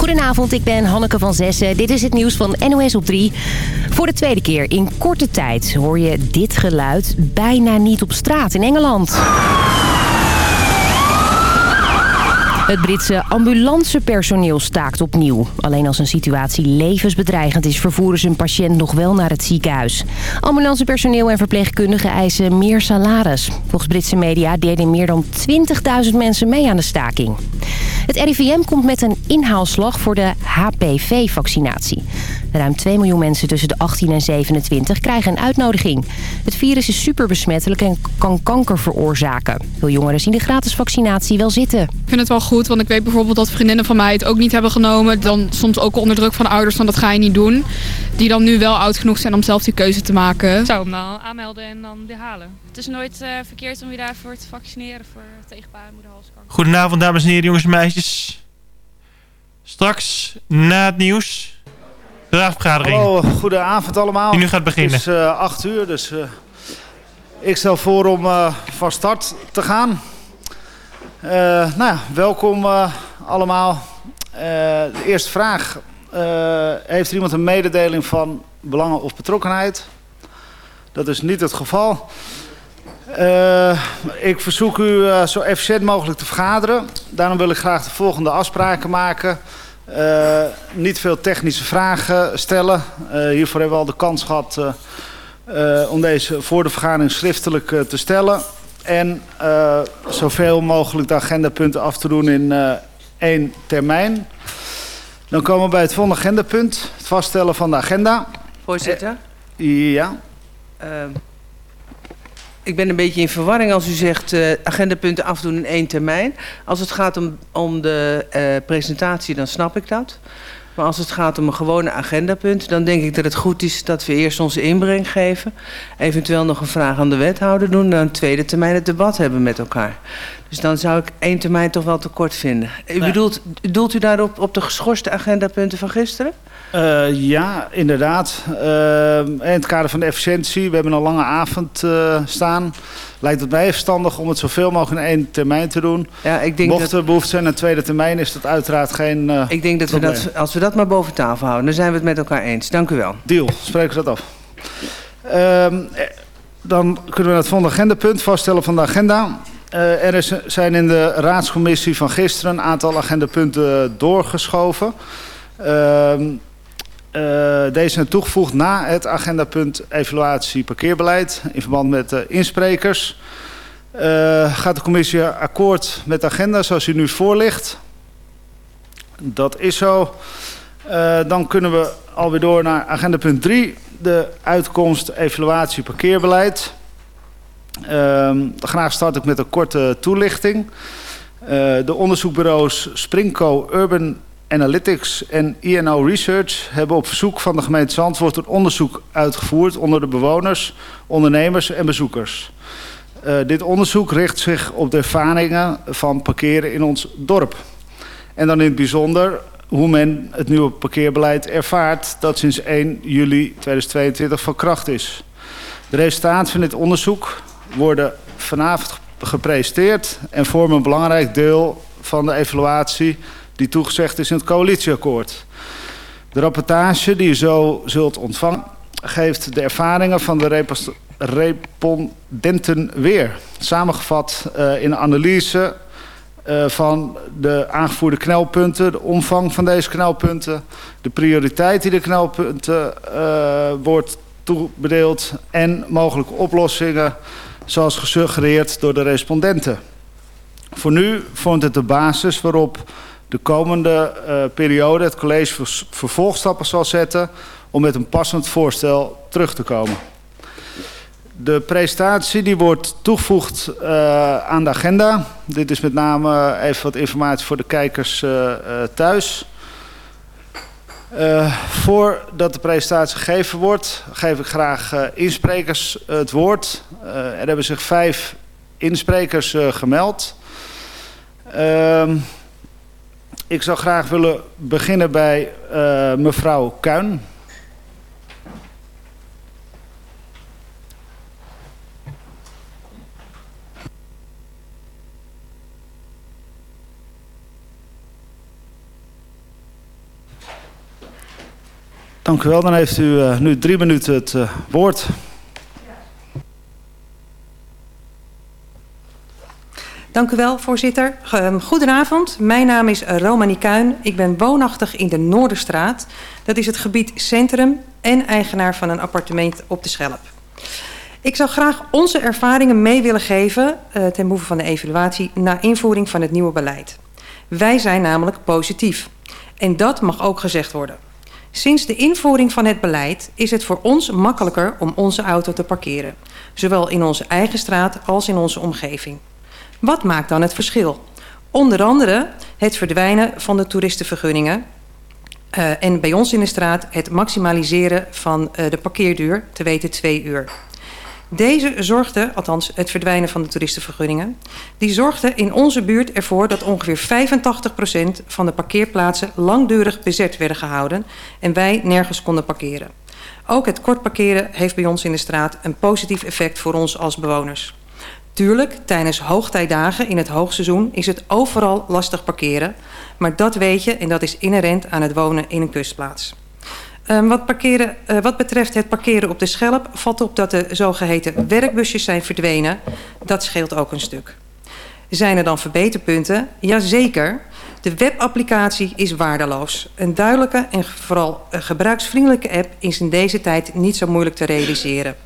Goedenavond, ik ben Hanneke van Zessen. Dit is het nieuws van NOS op 3. Voor de tweede keer in korte tijd hoor je dit geluid bijna niet op straat in Engeland. Het Britse ambulancepersoneel staakt opnieuw. Alleen als een situatie levensbedreigend is... vervoeren ze een patiënt nog wel naar het ziekenhuis. Ambulancepersoneel en verpleegkundigen eisen meer salaris. Volgens Britse media deden meer dan 20.000 mensen mee aan de staking. Het RIVM komt met een inhaalslag voor de HPV-vaccinatie. Ruim 2 miljoen mensen tussen de 18 en 27 krijgen een uitnodiging. Het virus is superbesmettelijk en kan kanker veroorzaken. Veel jongeren zien de gratis vaccinatie wel zitten. Ik vind het wel goed, want ik weet bijvoorbeeld dat vriendinnen van mij het ook niet hebben genomen. Dan soms ook onder druk van ouders van dat ga je niet doen. Die dan nu wel oud genoeg zijn om zelf die keuze te maken. Ik zou hem dan aanmelden en dan weer halen. Het is nooit uh, verkeerd om je daarvoor te vaccineren voor tegen baarmoederhalskanker. Goedenavond dames en heren, jongens en meisjes. Straks na het nieuws Raadvergadering. Hallo, goedenavond allemaal. Die nu gaat beginnen. Het is uh, 8 uur, dus uh, ik stel voor om uh, van start te gaan. nou ja, welkom allemaal. de eerste vraag. heeft er iemand een mededeling van belangen of betrokkenheid? Dat is niet het geval. ik verzoek u zo efficiënt mogelijk te vergaderen. Daarom wil ik graag de volgende afspraken maken... Uh, niet veel technische vragen stellen. Uh, hiervoor hebben we al de kans gehad uh, om deze voor de vergadering schriftelijk te stellen. En zoveel mogelijk de agendapunten af te doen in één termijn. Dan komen we bij het volgende agendapunt. Het vaststellen van de agenda. Voorzitter? ja. Ik ben een beetje in verwarring als u zegt uh, agendapunten afdoen in één termijn. Als het gaat om, om de uh, presentatie, dan snap ik dat. Maar als het gaat om een gewone agendapunt, dan denk ik dat het goed is dat we eerst onze inbreng geven. Eventueel nog een vraag aan de wethouder doen. Dan een tweede termijn het debat hebben met elkaar. Dus dan zou ik één termijn toch wel te kort vinden. U bedoelt, doelt u daarop op de geschorste agendapunten van gisteren? Uh, ja, inderdaad. Uh, in het kader van de efficiëntie, we hebben een lange avond uh, staan. Lijkt het mij verstandig om het zoveel mogelijk in één termijn te doen. Ja, ik denk Mocht er behoefte zijn aan een tweede termijn, is dat uiteraard geen Ik denk dat probleem. we dat, als we dat maar boven tafel houden, dan zijn we het met elkaar eens. Dank u wel. Deal, spreken we dat af. Ehm, dan kunnen we naar het volgende agendapunt, vaststellen van de agenda. Er is, zijn in de raadscommissie van gisteren een aantal agendapunten doorgeschoven. Uh, uh, deze zijn toegevoegd na het agendapunt evaluatie parkeerbeleid in verband met de insprekers. Uh, gaat de commissie akkoord met de agenda zoals u nu voorligt? Dat is zo. Uh, dan kunnen we alweer door naar agenda punt 3, de uitkomst evaluatie parkeerbeleid. Uh, graag start ik met een korte toelichting. De onderzoekbureaus Springco Urban Analytics en INO Research hebben op verzoek van de gemeente Zandvoort een onderzoek uitgevoerd onder de bewoners, ondernemers en bezoekers. Uh, dit onderzoek richt zich op de ervaringen van parkeren in ons dorp. En dan in het bijzonder hoe men het nieuwe parkeerbeleid ervaart dat sinds 1 juli 2022 van kracht is. De resultaten van dit onderzoek worden vanavond gepresenteerd en vormen een belangrijk deel van de evaluatie die toegezegd is in het coalitieakkoord. De rapportage die u zo zult ontvangen geeft de ervaringen van de respondenten weer. Samengevat uh, in een analyse uh, van de aangevoerde knelpunten, de omvang van deze knelpunten, de prioriteit die de knelpunten uh, wordt toebedeeld en mogelijke oplossingen zoals gesuggereerd door de respondenten. Voor nu vormt het de basis waarop de komende uh, periode het college vervolgstappen zal zetten om met een passend voorstel terug te komen. De presentatie die wordt toegevoegd uh, aan de agenda. Dit is met name even wat informatie voor de kijkers uh, thuis. Voordat de presentatie gegeven wordt, geef ik graag insprekers het woord. Er hebben zich vijf insprekers gemeld. Uh, ik zou graag willen beginnen bij eh, mevrouw Kuin. Dank u wel. Dan heeft u eh, nu drie minuten het eh, woord. Dank u wel, voorzitter. Ehm, goedenavond, mijn naam is Romani Kuin. Ik ben woonachtig in de Noorderstraat. Dat is het gebied Centrum en eigenaar van een appartement op de Schelp. Ik zou graag onze ervaringen mee willen geven uh, ten behoeve van de evaluatie na invoering van het nieuwe beleid. Wij zijn namelijk positief. En dat mag ook gezegd worden. Sinds de invoering van het beleid is het voor ons makkelijker om onze auto te parkeren. Zowel in onze eigen straat als in onze omgeving. Wat maakt dan het verschil? Onder andere het verdwijnen van de toeristenvergunningen. Uh, en bij ons in de straat het maximaliseren van uh, de parkeerduur, te weten twee uur. Deze zorgde, althans het verdwijnen van de toeristenvergunningen, die zorgde in onze buurt ervoor dat ongeveer 85% van de parkeerplaatsen langdurig bezet werden gehouden en wij nergens konden parkeren. Ook het kort parkeren heeft bij ons in de straat een positief effect voor ons als bewoners. Tuurlijk, tijdens hoogtijdagen in het hoogseizoen is het overal lastig parkeren. Maar dat weet je en dat is inherent aan het wonen in een kustplaats. Um, wat, parkeren, uh, wat betreft het parkeren op de Schelp valt op dat de zogeheten werkbusjes zijn verdwenen. Dat scheelt ook een stuk. Zijn er dan verbeterpunten? Jazeker. De webapplicatie is waardeloos. Een duidelijke en vooral gebruiksvriendelijke app is in deze tijd niet zo moeilijk te realiseren.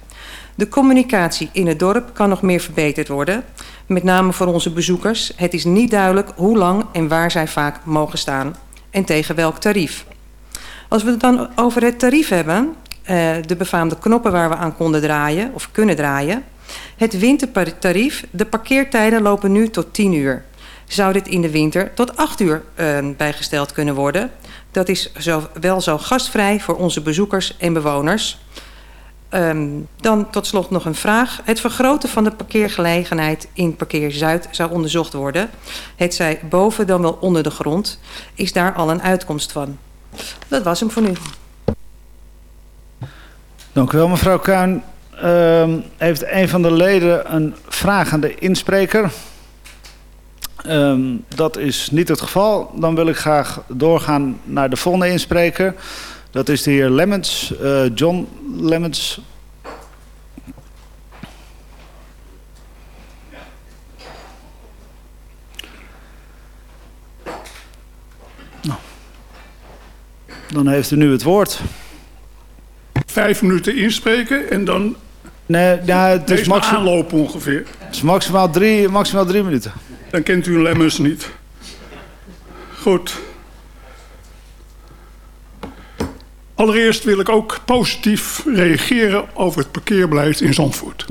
De communicatie in het dorp kan nog meer verbeterd worden. Met name voor onze bezoekers. Het is niet duidelijk hoe lang en waar zij vaak mogen staan. En tegen welk tarief. Als we het dan over het tarief hebben. Uh, de befaamde knoppen waar we aan konden draaien of kunnen draaien. Het wintertarief. De parkeertijden lopen nu tot 10 uur. Zou dit in de winter tot 8 uur uh, bijgesteld kunnen worden? Dat is wel zo gastvrij voor onze bezoekers en bewoners. Um, dan tot slot nog een vraag. Het vergroten van de parkeergelegenheid in Parkeer Zuid zou onderzocht worden. Het zij boven dan wel onder de grond. Is daar al een uitkomst van? Dat was hem voor nu. Dank u wel, mevrouw Kuin. Um, heeft een van de leden een vraag aan de inspreker? Um, dat is niet het geval. Dan wil ik graag doorgaan naar de volgende inspreker. Dat is de heer Lemmens, uh, John Lemmens. Nou. Dan heeft u nu het woord. Vijf minuten inspreken en dan... Nee, het is maximaal aanlopen ongeveer. Het is maximaal drie, maximaal drie minuten. Dan kent u Lemmens niet. Goed. Allereerst wil ik ook positief reageren over het parkeerbeleid in Zandvoort.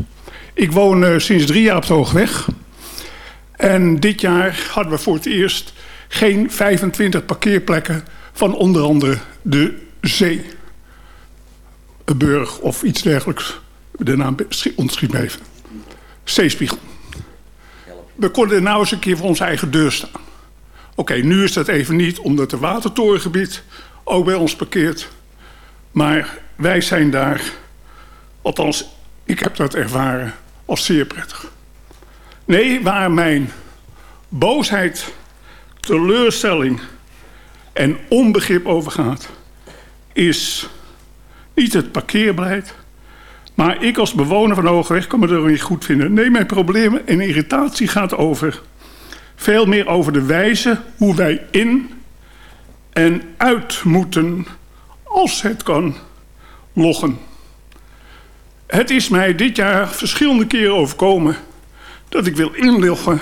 Ik woon uh, sinds drie jaar op de Hoogweg. En dit jaar hadden we voor het eerst geen 25 parkeerplekken van onder andere de Zee. Burg of iets dergelijks. De naam ontschiet me even. Zeespiegel. We konden nou eens een keer voor onze eigen deur staan. Oké, nu is dat even niet, omdat het watertorengebied ook bij ons parkeert. Maar wij zijn daar, althans, ik heb dat ervaren als zeer prettig. Nee, waar mijn boosheid, teleurstelling en onbegrip over gaat, is niet het parkeerbeleid. Maar ik als bewoner van Hoogweg kan me er niet goed vinden. Nee, mijn problemen en irritatie gaat over veel meer over de wijze hoe wij in en uit moeten als het kan, loggen. Het is mij dit jaar verschillende keren overkomen dat ik wil inloggen.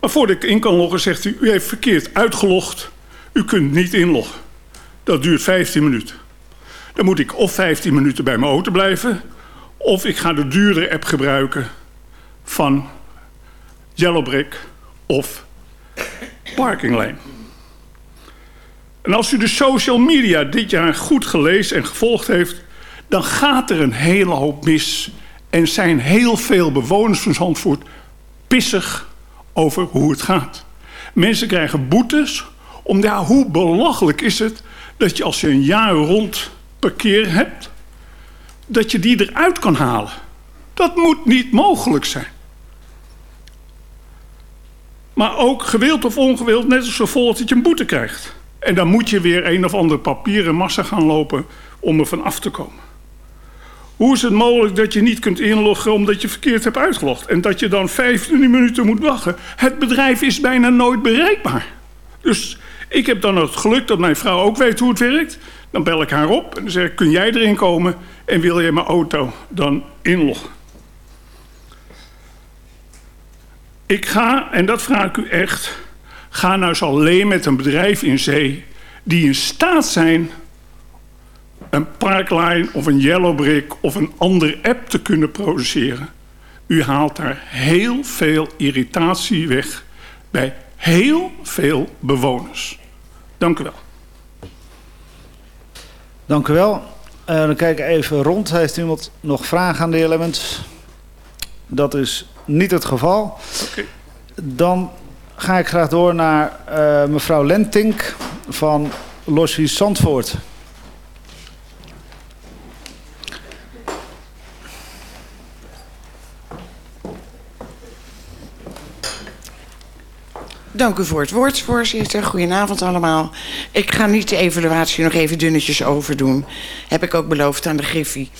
Maar voordat ik in kan loggen zegt u, u heeft verkeerd uitgelogd. U kunt niet inloggen. Dat duurt 15 minuten. Dan moet ik of 15 minuten bij mijn auto blijven... of ik ga de dure app gebruiken van Yellowbrick of Parkinglane. En als u de social media dit jaar goed gelezen en gevolgd heeft... dan gaat er een hele hoop mis. En zijn heel veel bewoners van Zandvoort pissig over hoe het gaat. Mensen krijgen boetes. Om, ja, hoe belachelijk is het dat je als je een jaar rond parkeer hebt... dat je die eruit kan halen. Dat moet niet mogelijk zijn. Maar ook gewild of ongewild, net als gevolg dat je een boete krijgt. En dan moet je weer een of andere papieren massa gaan lopen om er van af te komen. Hoe is het mogelijk dat je niet kunt inloggen omdat je verkeerd hebt uitgelogd? En dat je dan 15 minuten moet wachten? Het bedrijf is bijna nooit bereikbaar. Dus ik heb dan het geluk dat mijn vrouw ook weet hoe het werkt. Dan bel ik haar op en dan zeg ik, kun jij erin komen en wil je mijn auto dan inloggen? Ik ga, en dat vraag ik u echt, ga nou eens alleen met een bedrijf in zee die in staat zijn een Parkline of een Yellowbrick of een andere app te kunnen produceren. U haalt daar heel veel irritatie weg bij heel veel bewoners. Dank u wel. Dank u wel. Uh, dan kijk ik even rond. Heeft iemand nog vragen aan de heer Lemmens? Dat is niet het geval. Okay. Dan ga ik graag door naar uh, mevrouw Lentink van Lossie Zandvoort. Dank u voor het woord, voorzitter. Goedenavond allemaal. Ik ga niet de evaluatie nog even dunnetjes overdoen. Heb ik ook beloofd aan de Griffie.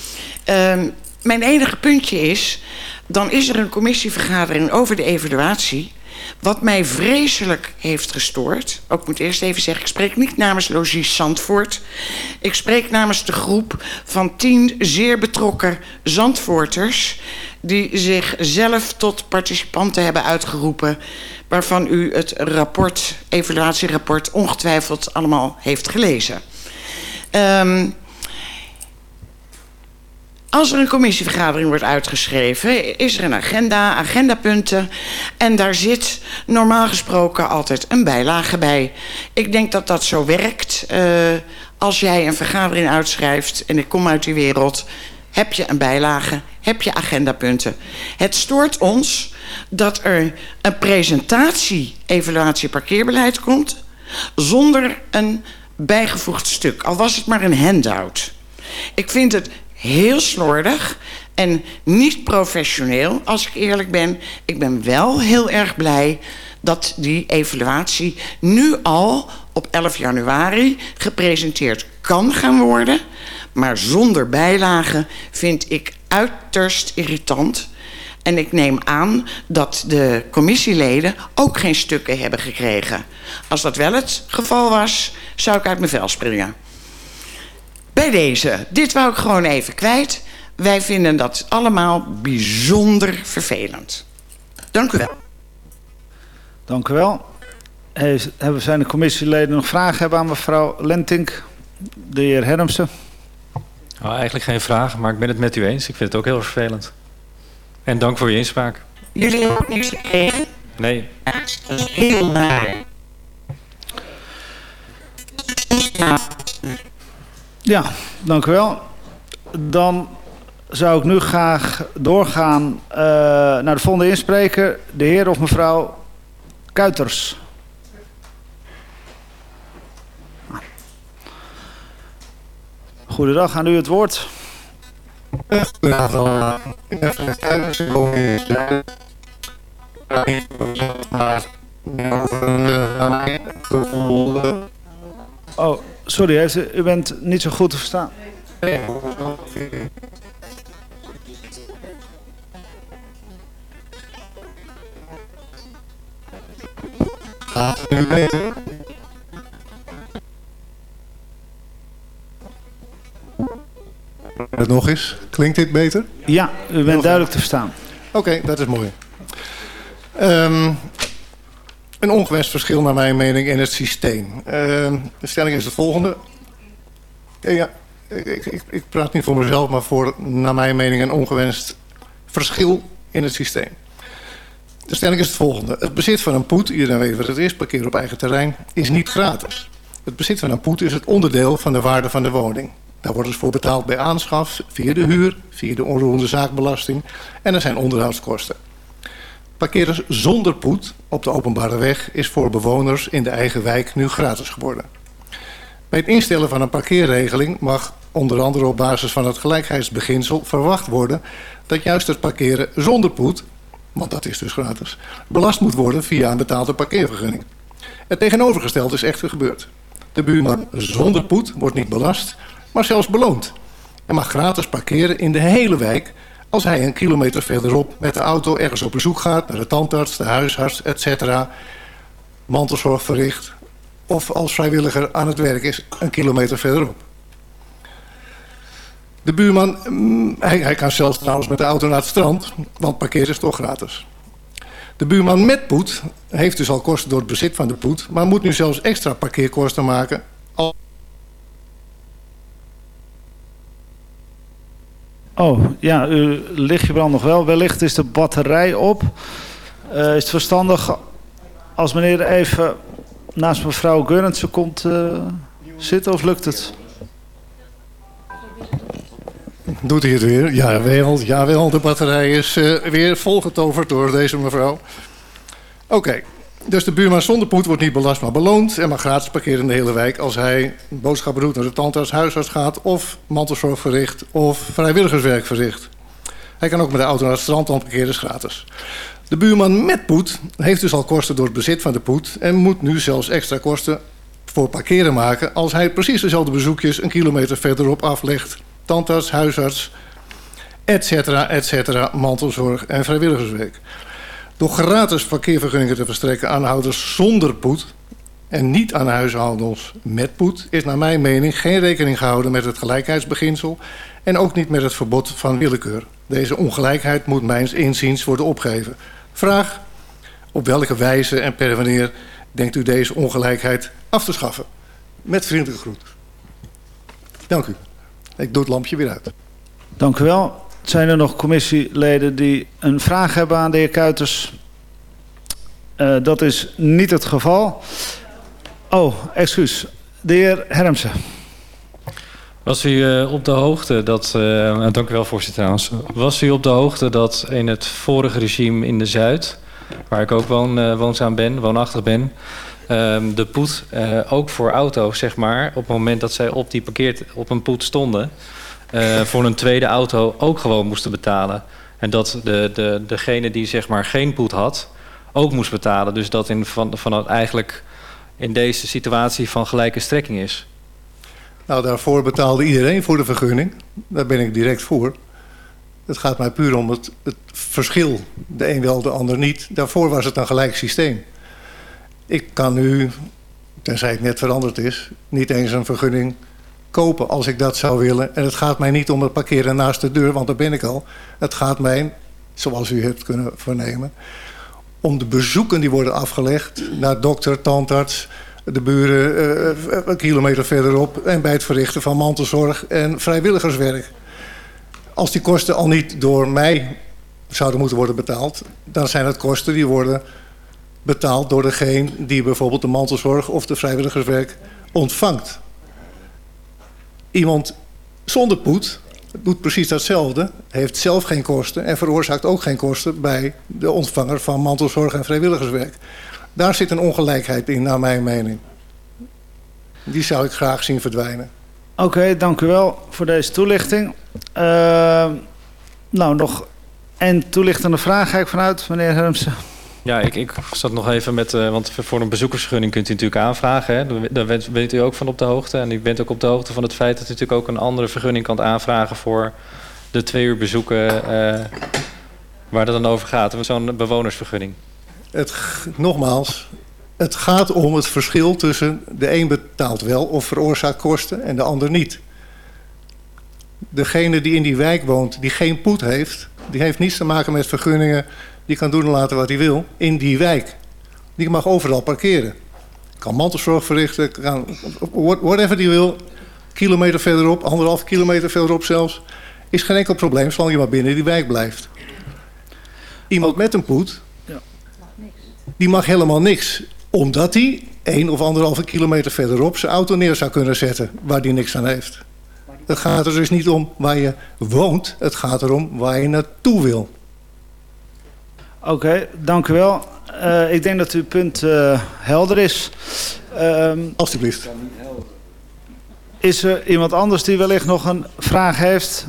Uh, mijn enige puntje is... dan is er een commissievergadering over de evaluatie... Wat mij vreselijk heeft gestoord... ik moet eerst even zeggen... ik spreek niet namens Logies Zandvoort. Ik spreek namens de groep van tien zeer betrokken Zandvoorters... die zichzelf tot participanten hebben uitgeroepen waarvan u het rapport, evaluatierapport ongetwijfeld allemaal heeft gelezen. Um, als er een commissievergadering wordt uitgeschreven, is er een agenda, agendapunten. En daar zit normaal gesproken altijd een bijlage bij. Ik denk dat dat zo werkt. Uh, als jij een vergadering uitschrijft en ik kom uit die wereld, heb je een bijlage, heb je agendapunten. Het stoort ons dat er een presentatie evaluatie parkeerbeleid komt zonder een bijgevoegd stuk, al was het maar een handout. Ik vind het heel slordig en niet professioneel, als ik eerlijk ben. Ik ben wel heel erg blij dat die evaluatie nu al op 11 januari gepresenteerd kan gaan worden. Maar zonder bijlagen vind ik uiterst irritant. En ik neem aan dat de commissieleden ook geen stukken hebben gekregen. Als dat wel het geval was, zou ik uit mijn vel springen. Bij deze, dit wou ik gewoon even kwijt. Wij vinden dat allemaal bijzonder vervelend. Dank u wel. Dank u wel. Hebben zijn de commissieleden nog vragen hebben aan mevrouw Lentink? De heer Hermsen. Nou, eigenlijk geen vragen, maar ik ben het met u eens. Ik vind het ook heel vervelend. En dank voor je inspraak. Jullie hebben ook niks gekregen? Nee. Dat is heel naar. Ja, dank u wel. Dan zou ik nu graag doorgaan uh, naar de volgende inspreker. De heer of mevrouw Kuiters. Goedendag, aan u het woord. Oh, sorry, u bent niet zo goed te verstaan. Het nog eens. Klinkt dit beter? Ja, u bent nog duidelijk te verstaan. Oké, okay, dat is mooi. Um, een ongewenst verschil naar mijn mening in het systeem. Uh, de stelling is de volgende. Ja, ik, ik, ik, praat niet voor mezelf, maar voor naar mijn mening een ongewenst verschil in het systeem. De stelling is het volgende. Het bezit van een poet, iedereen weet wat het is, parkeer op eigen terrein, is niet gratis. Het bezit van een poet is het onderdeel van de waarde van de woning. Daar wordt dus voor betaald bij aanschaf, via de huur, via de onroerende zaakbelasting en er zijn onderhoudskosten. Parkeren zonder poet op de openbare weg is voor bewoners in de eigen wijk nu gratis geworden. Bij het instellen van een parkeerregeling mag onder andere op basis van het gelijkheidsbeginsel verwacht worden dat juist het parkeren zonder poet, want dat is dus gratis, belast moet worden via een betaalde parkeervergunning. Het tegenovergestelde is echter gebeurd. De buurman zonder poet wordt niet belast, maar zelfs beloond. En mag gratis parkeren in de hele wijk als hij een kilometer verderop met de auto ergens op bezoek gaat... naar de tandarts, de huisarts, etc. mantelzorg verricht... of als vrijwilliger aan het werk is een kilometer verderop. De buurman, mm, hij, hij kan zelfs trouwens met de auto naar het strand... want parkeren is toch gratis. De buurman met poet heeft dus al kosten door het bezit van de poet... maar moet nu zelfs extra parkeerkosten maken... Oh, ja, uw lichtje brandt nog wel. Wellicht is de batterij op. Uh, is het verstandig als meneer even naast mevrouw Gurnitsen komt uh, zitten of lukt het? Doet hij het weer? Ja, wel, ja, wel. De batterij is uh, weer volgetoverd door deze mevrouw. Oké. Dus de buurman zonder poet wordt niet belast, maar beloond... en mag gratis parkeren in de hele wijk als hij boodschappen doet... naar de tandarts, huisarts gaat of mantelzorg verricht... of vrijwilligerswerk verricht. Hij kan ook met de auto naar het strand, dan parkeren is gratis. De buurman met poet heeft dus al kosten door het bezit van de poet... en moet nu zelfs extra kosten voor parkeren maken... als hij precies dezelfde bezoekjes een kilometer verderop aflegt tandarts, huisarts, etcetera, etcetera, mantelzorg en vrijwilligerswerk. Door gratis parkeervergunningen te verstrekken aan houders zonder poet en niet aan huishoudens met poet is naar mijn mening geen rekening gehouden met het gelijkheidsbeginsel en ook niet met het verbod van willekeur. Deze ongelijkheid moet mijns inziens worden opgegeven. Vraag, op welke wijze en per wanneer denkt u deze ongelijkheid af te schaffen? Met vriendelijke groet. Dank u. Ik doe het lampje weer uit. Dank u wel. Zijn er nog commissieleden die een vraag hebben aan de heer Kuiters? Uh, dat is niet het geval. Oh, excuus. De heer Hermsen. Was u uh, op de hoogte dat... Uh, dank u wel, voorzitter trouwens. Was u op de hoogte dat in het vorige regime in de Zuid... waar ik ook woon, woonzaam ben, woonachtig ben... Um, de poet ook voor auto's, zeg maar, op het moment dat zij op die parkeert op een poet stonden, uh, voor een tweede auto ook gewoon moesten betalen. En dat de, de, degene die zeg maar geen poet had, ook moest betalen. Dus dat in, van, van eigenlijk in deze situatie van gelijke strekking is. Nou, daarvoor betaalde iedereen voor de vergunning. Daar ben ik direct voor. Het gaat mij puur om het, het verschil. De een wel, de ander niet. Daarvoor was het een gelijk systeem. Ik kan nu, tenzij het net veranderd is, niet eens een vergunning kopen als ik dat zou willen. En het gaat mij niet om het parkeren naast de deur, want daar ben ik al. Het gaat mij, zoals u hebt kunnen vernemen, om de bezoeken die worden afgelegd naar dokter, tandarts, de buren uh, een kilometer verderop en bij het verrichten van mantelzorg en vrijwilligerswerk. Als die kosten al niet door mij zouden moeten worden betaald, dan zijn het kosten die worden betaald door degene die bijvoorbeeld de mantelzorg of de vrijwilligerswerk ontvangt. Iemand zonder poet doet precies datzelfde, heeft zelf geen kosten en veroorzaakt ook geen kosten bij de ontvanger van mantelzorg en vrijwilligerswerk. Daar zit een ongelijkheid in, naar mijn mening. Die zou ik graag zien verdwijnen. Oké, dank u wel voor deze toelichting. Uh, nou, nog een toelichtende vraag ga ik vanuit, meneer Hermsen. Ja, ik, ik zat nog even met... Uh, want voor een bezoekersvergunning kunt u natuurlijk aanvragen. Hè? Daar bent u ook van op de hoogte. En u bent ook op de hoogte van het feit dat u natuurlijk ook een andere vergunning kan aanvragen... voor de twee uur bezoeken uh, waar het dan over gaat. Zo'n bewonersvergunning. Het, nogmaals, het gaat om het verschil tussen de een betaalt wel of veroorzaakt kosten en de ander niet. Degene die in die wijk woont, die geen poet heeft... die heeft niets te maken met vergunningen die kan doen en laten wat hij wil in die wijk. Die mag overal parkeren. Kan mantelzorg verrichten, kan whatever die wil. Kilometer verderop, anderhalf kilometer verderop zelfs. Is geen enkel probleem, zolang je maar binnen die wijk blijft. Iemand met een poet, die mag helemaal niks. Omdat hij één of anderhalve kilometer verderop zijn auto neer zou kunnen zetten. Waar die niks aan heeft. Het gaat er dus niet om waar je woont. Het gaat erom waar je naartoe wil. Oké, okay, dank u wel. Uh, ik denk dat uw punt uh, helder is. Um, Alsjeblieft. Is er iemand anders die wellicht nog een vraag heeft?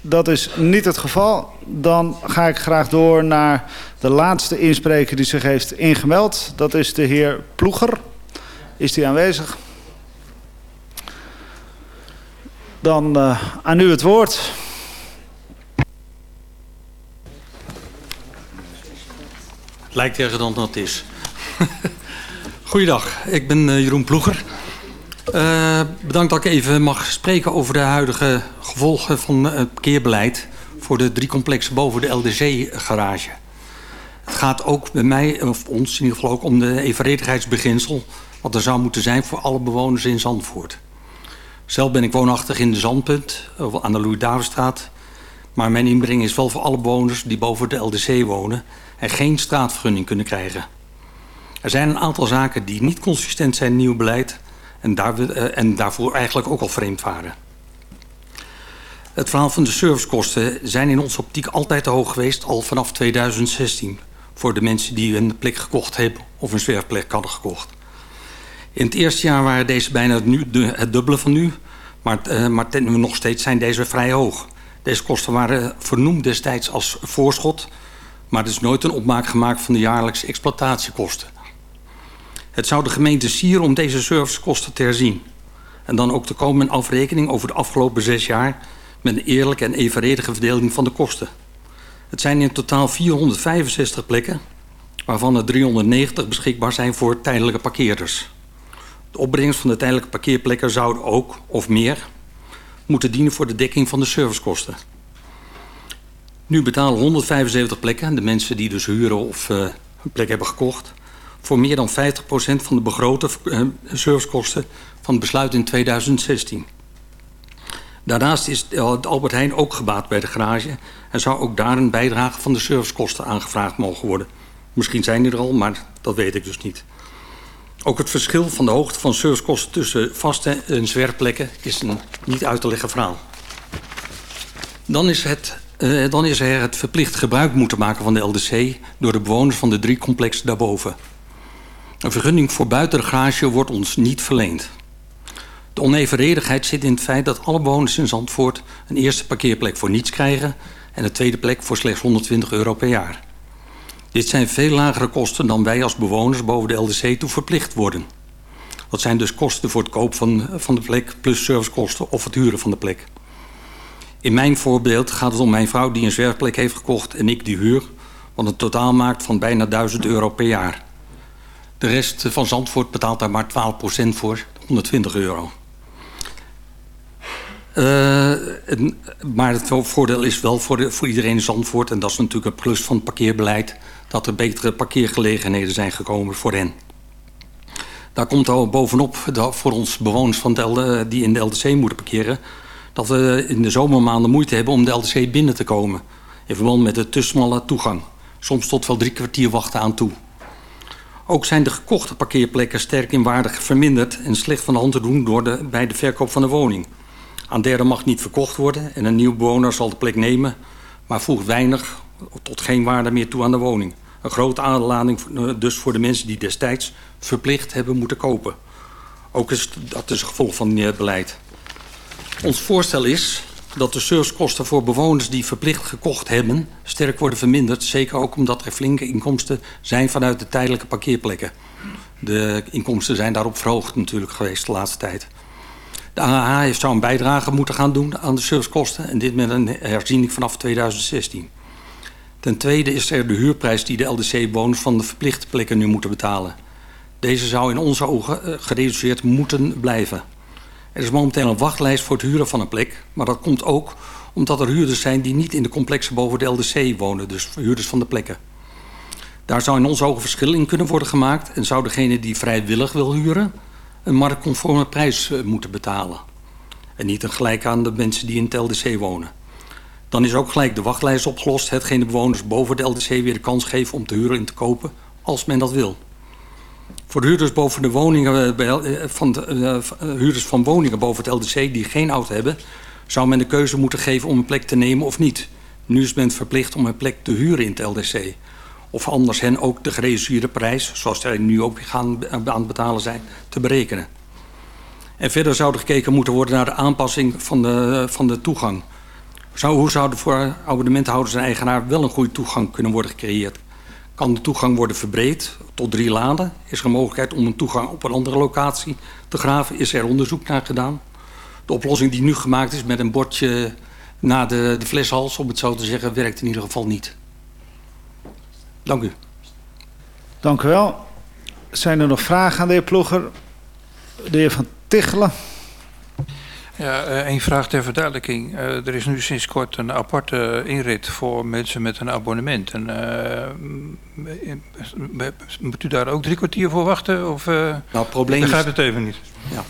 Dat is niet het geval. Dan ga ik graag door naar de laatste inspreker die zich heeft ingemeld. Dat is de heer Ploeger. Is die aanwezig? Dan uh, aan u het woord. Lijkt erger dan dat is. Goeiedag, ik ben uh, Jeroen Ploeger. Uh, bedankt dat ik even mag spreken over de huidige gevolgen van het parkeerbeleid voor de drie complexen boven de LDC-garage. Het gaat ook bij mij, of ons in ieder geval ook, om de evenredigheidsbeginsel... wat er zou moeten zijn voor alle bewoners in Zandvoort. Zelf ben ik woonachtig in de Zandpunt, aan de Louis-Davidstraat. Maar mijn inbreng is wel voor alle bewoners die boven de LDC wonen... en geen straatvergunning kunnen krijgen. Er zijn een aantal zaken die niet consistent zijn in nieuw beleid... en, daar, uh, en daarvoor eigenlijk ook al vreemd waren. Het verhaal van de servicekosten zijn in onze optiek altijd te hoog geweest... al vanaf 2016 voor de mensen die een plek gekocht hebben... of een zwerfplek hadden gekocht. In het eerste jaar waren deze bijna het, nu, het dubbele van nu... maar, uh, maar ten, nog steeds zijn deze vrij hoog. Deze kosten waren vernoemd destijds als voorschot... maar er is nooit een opmaak gemaakt van de jaarlijkse exploitatiekosten. Het zou de gemeente sieren om deze servicekosten te herzien... en dan ook te komen in afrekening over de afgelopen zes jaar... met een eerlijke en evenredige verdeling van de kosten... Het zijn in totaal 465 plekken, waarvan er 390 beschikbaar zijn voor tijdelijke parkeerders. De opbrengst van de tijdelijke parkeerplekken zouden ook, of meer, moeten dienen voor de dekking van de servicekosten. Nu betalen 175 plekken, de mensen die dus huren of uh, een plek hebben gekocht, voor meer dan 50% van de begrote uh, servicekosten van het besluit in 2016. Daarnaast is de Albert Heijn ook gebaat bij de garage en zou ook daar een bijdrage van de servicekosten aangevraagd mogen worden. Misschien zijn die er al, maar dat weet ik dus niet. Ook het verschil van de hoogte van servicekosten tussen vaste en zwerfplekken is een niet uit te leggen verhaal. Dan is, het, uh, dan is er het verplicht gebruik moeten maken van de LDC door de bewoners van de drie complexen daarboven. Een vergunning voor buiten de garage wordt ons niet verleend. De onevenredigheid zit in het feit dat alle bewoners in Zandvoort een eerste parkeerplek voor niets krijgen en een tweede plek voor slechts 120 euro per jaar. Dit zijn veel lagere kosten dan wij als bewoners boven de LDC toe verplicht worden. Dat zijn dus kosten voor het koop van, van de plek plus servicekosten of het huren van de plek. In mijn voorbeeld gaat het om mijn vrouw die een zwerfplek heeft gekocht en ik die huur, wat een totaal maakt van bijna 1000 euro per jaar. De rest van Zandvoort betaalt daar maar 12% voor, 120 euro. Uh, maar het voordeel is wel voor, de, voor iedereen Zandvoort... en dat is natuurlijk een plus van het parkeerbeleid... dat er betere parkeergelegenheden zijn gekomen voor hen. Daar komt al bovenop dat voor ons bewoners van de LD, die in de LDC moeten parkeren... dat we in de zomermaanden moeite hebben om de LDC binnen te komen. In verband met de te smalle toegang. Soms tot wel drie kwartier wachten aan toe. Ook zijn de gekochte parkeerplekken sterk in waarde verminderd... en slecht van de hand te doen door de, bij de verkoop van de woning... Aan derde mag niet verkocht worden en een nieuw bewoner zal de plek nemen, maar voegt weinig tot geen waarde meer toe aan de woning. Een grote aanlading dus voor de mensen die destijds verplicht hebben moeten kopen. Ook is dat is gevolg van het beleid. Ons voorstel is dat de servicekosten voor bewoners die verplicht gekocht hebben sterk worden verminderd. Zeker ook omdat er flinke inkomsten zijn vanuit de tijdelijke parkeerplekken. De inkomsten zijn daarop verhoogd natuurlijk geweest de laatste tijd. De AH heeft zou een bijdrage moeten gaan doen aan de servicekosten en dit met een herziening vanaf 2016. Ten tweede is er de huurprijs die de LDC-bewoners van de verplichte plekken nu moeten betalen. Deze zou in onze ogen eh, gereduceerd moeten blijven. Er is momenteel een wachtlijst voor het huren van een plek, maar dat komt ook omdat er huurders zijn die niet in de complexen boven de LDC wonen, dus huurders van de plekken. Daar zou in onze ogen verschil in kunnen worden gemaakt en zou degene die vrijwillig wil huren een marktconforme prijs uh, moeten betalen. En niet een gelijk aan de mensen die in het LDC wonen. Dan is ook gelijk de wachtlijst opgelost, hetgeen de bewoners boven de LDC weer de kans geven om te huren en te kopen, als men dat wil. Voor de huurders, boven de woningen, uh, van de, uh, huurders van woningen boven het LDC die geen auto hebben, zou men de keuze moeten geven om een plek te nemen of niet. Nu is men verplicht om een plek te huren in het LDC of anders hen ook de gereduceerde prijs, zoals zij nu ook gaan aan het betalen zijn, te berekenen. En verder zou er gekeken moeten worden naar de aanpassing van de, van de toegang. Zou, hoe zou er voor abonnementhouders en eigenaar wel een goede toegang kunnen worden gecreëerd? Kan de toegang worden verbreed tot drie laden? Is er een mogelijkheid om een toegang op een andere locatie te graven? Is er onderzoek naar gedaan? de oplossing die nu gemaakt is met een bordje na de, de fleshals, om het zo te zeggen, werkt in ieder geval niet. Dank u. Dank u wel. Zijn er nog vragen aan de heer Ploeger? De heer Van Tichelen. Ja, uh, één vraag ter verduidelijking. Uh, er is nu sinds kort een aparte inrit voor mensen met een abonnement. En, uh, moet u daar ook drie kwartier voor wachten? Of, nou, het probleem ik begrijp het even niet. Ja.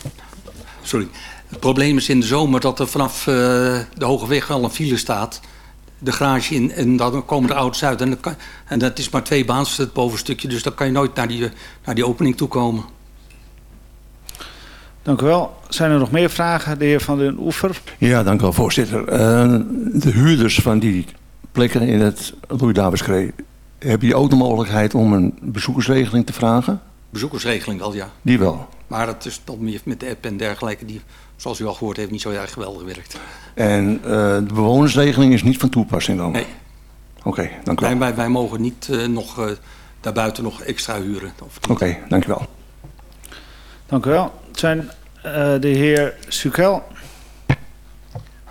Sorry. Het probleem is in de zomer dat er vanaf de Hoge Weg al een file staat. De garage in en dan komen de auto's uit. En dat, kan, en dat is maar twee baans, het bovenstukje. Dus dan kan je nooit naar die, naar die opening toe komen. Dank u wel. Zijn er nog meer vragen? De heer Van den Oever. Ja, dank u wel, voorzitter. Uh, de huurders van die plekken in het Louis-Davidskree... hebben die ook de mogelijkheid om een bezoekersregeling te vragen? Bezoekersregeling wel, ja. Die wel? Maar dat is dan meer met de app en dergelijke... die, zoals u al gehoord heeft, niet zo erg geweldig werkt. En uh, de bewonersregeling is niet van toepassing dan? Nee. Oké, okay, dank u wel. Wij, wij, wij mogen niet uh, nog uh, daarbuiten nog extra huren. Oké, okay, dank u wel. Dank u wel. Zijn uh, de heer Sukel.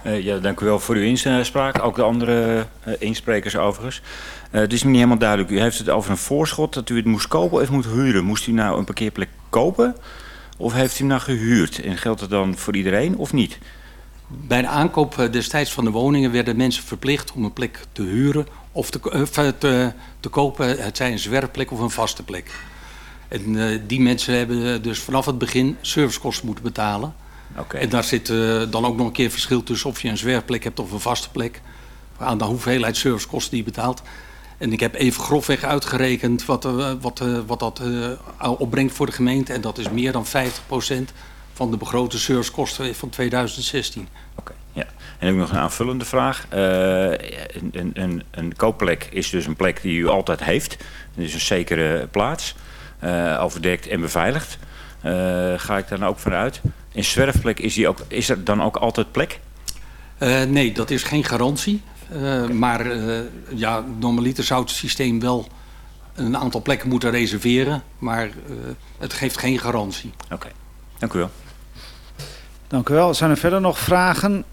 Uh, ja, dank u wel voor uw inspraak. Ook de andere uh, insprekers overigens. het is me niet helemaal duidelijk. U heeft het over een voorschot dat u het moest kopen of moet huren. Moest u nou een parkeerplek kopen of heeft u hem nou gehuurd? En geldt het dan voor iedereen of niet? Bij de aankoop destijds van de woningen werden mensen verplicht om een plek te huren of te, te, te kopen. Het zij een zwerfplek of een vaste plek. En uh, die mensen hebben dus vanaf het begin servicekosten moeten betalen. Okay. En daar zit uh, dan ook nog een keer verschil tussen of je een zwerfplek hebt of een vaste plek. Aan de hoeveelheid servicekosten die je betaalt. En ik heb even grofweg uitgerekend wat, uh, wat, wat dat opbrengt voor de gemeente. En dat is meer dan 50% van de begrote servicekosten van 2016. Oké, okay, ja. En ook nog een aanvullende vraag. een, een, een, een koopplek is dus een plek die u altijd heeft. Dus een zekere plaats. Uh, overdekt en beveiligd. Uh, ga ik daar ook vanuit. In zwerfplek is, die ook, is er dan ook altijd plek? Nee, dat is geen garantie. Okay. Maar ja, normaliter zou het systeem wel een aantal plekken moeten reserveren. Maar het geeft geen garantie. Oké, okay. dank u wel. Dank u wel. Zijn er verder nog vragen?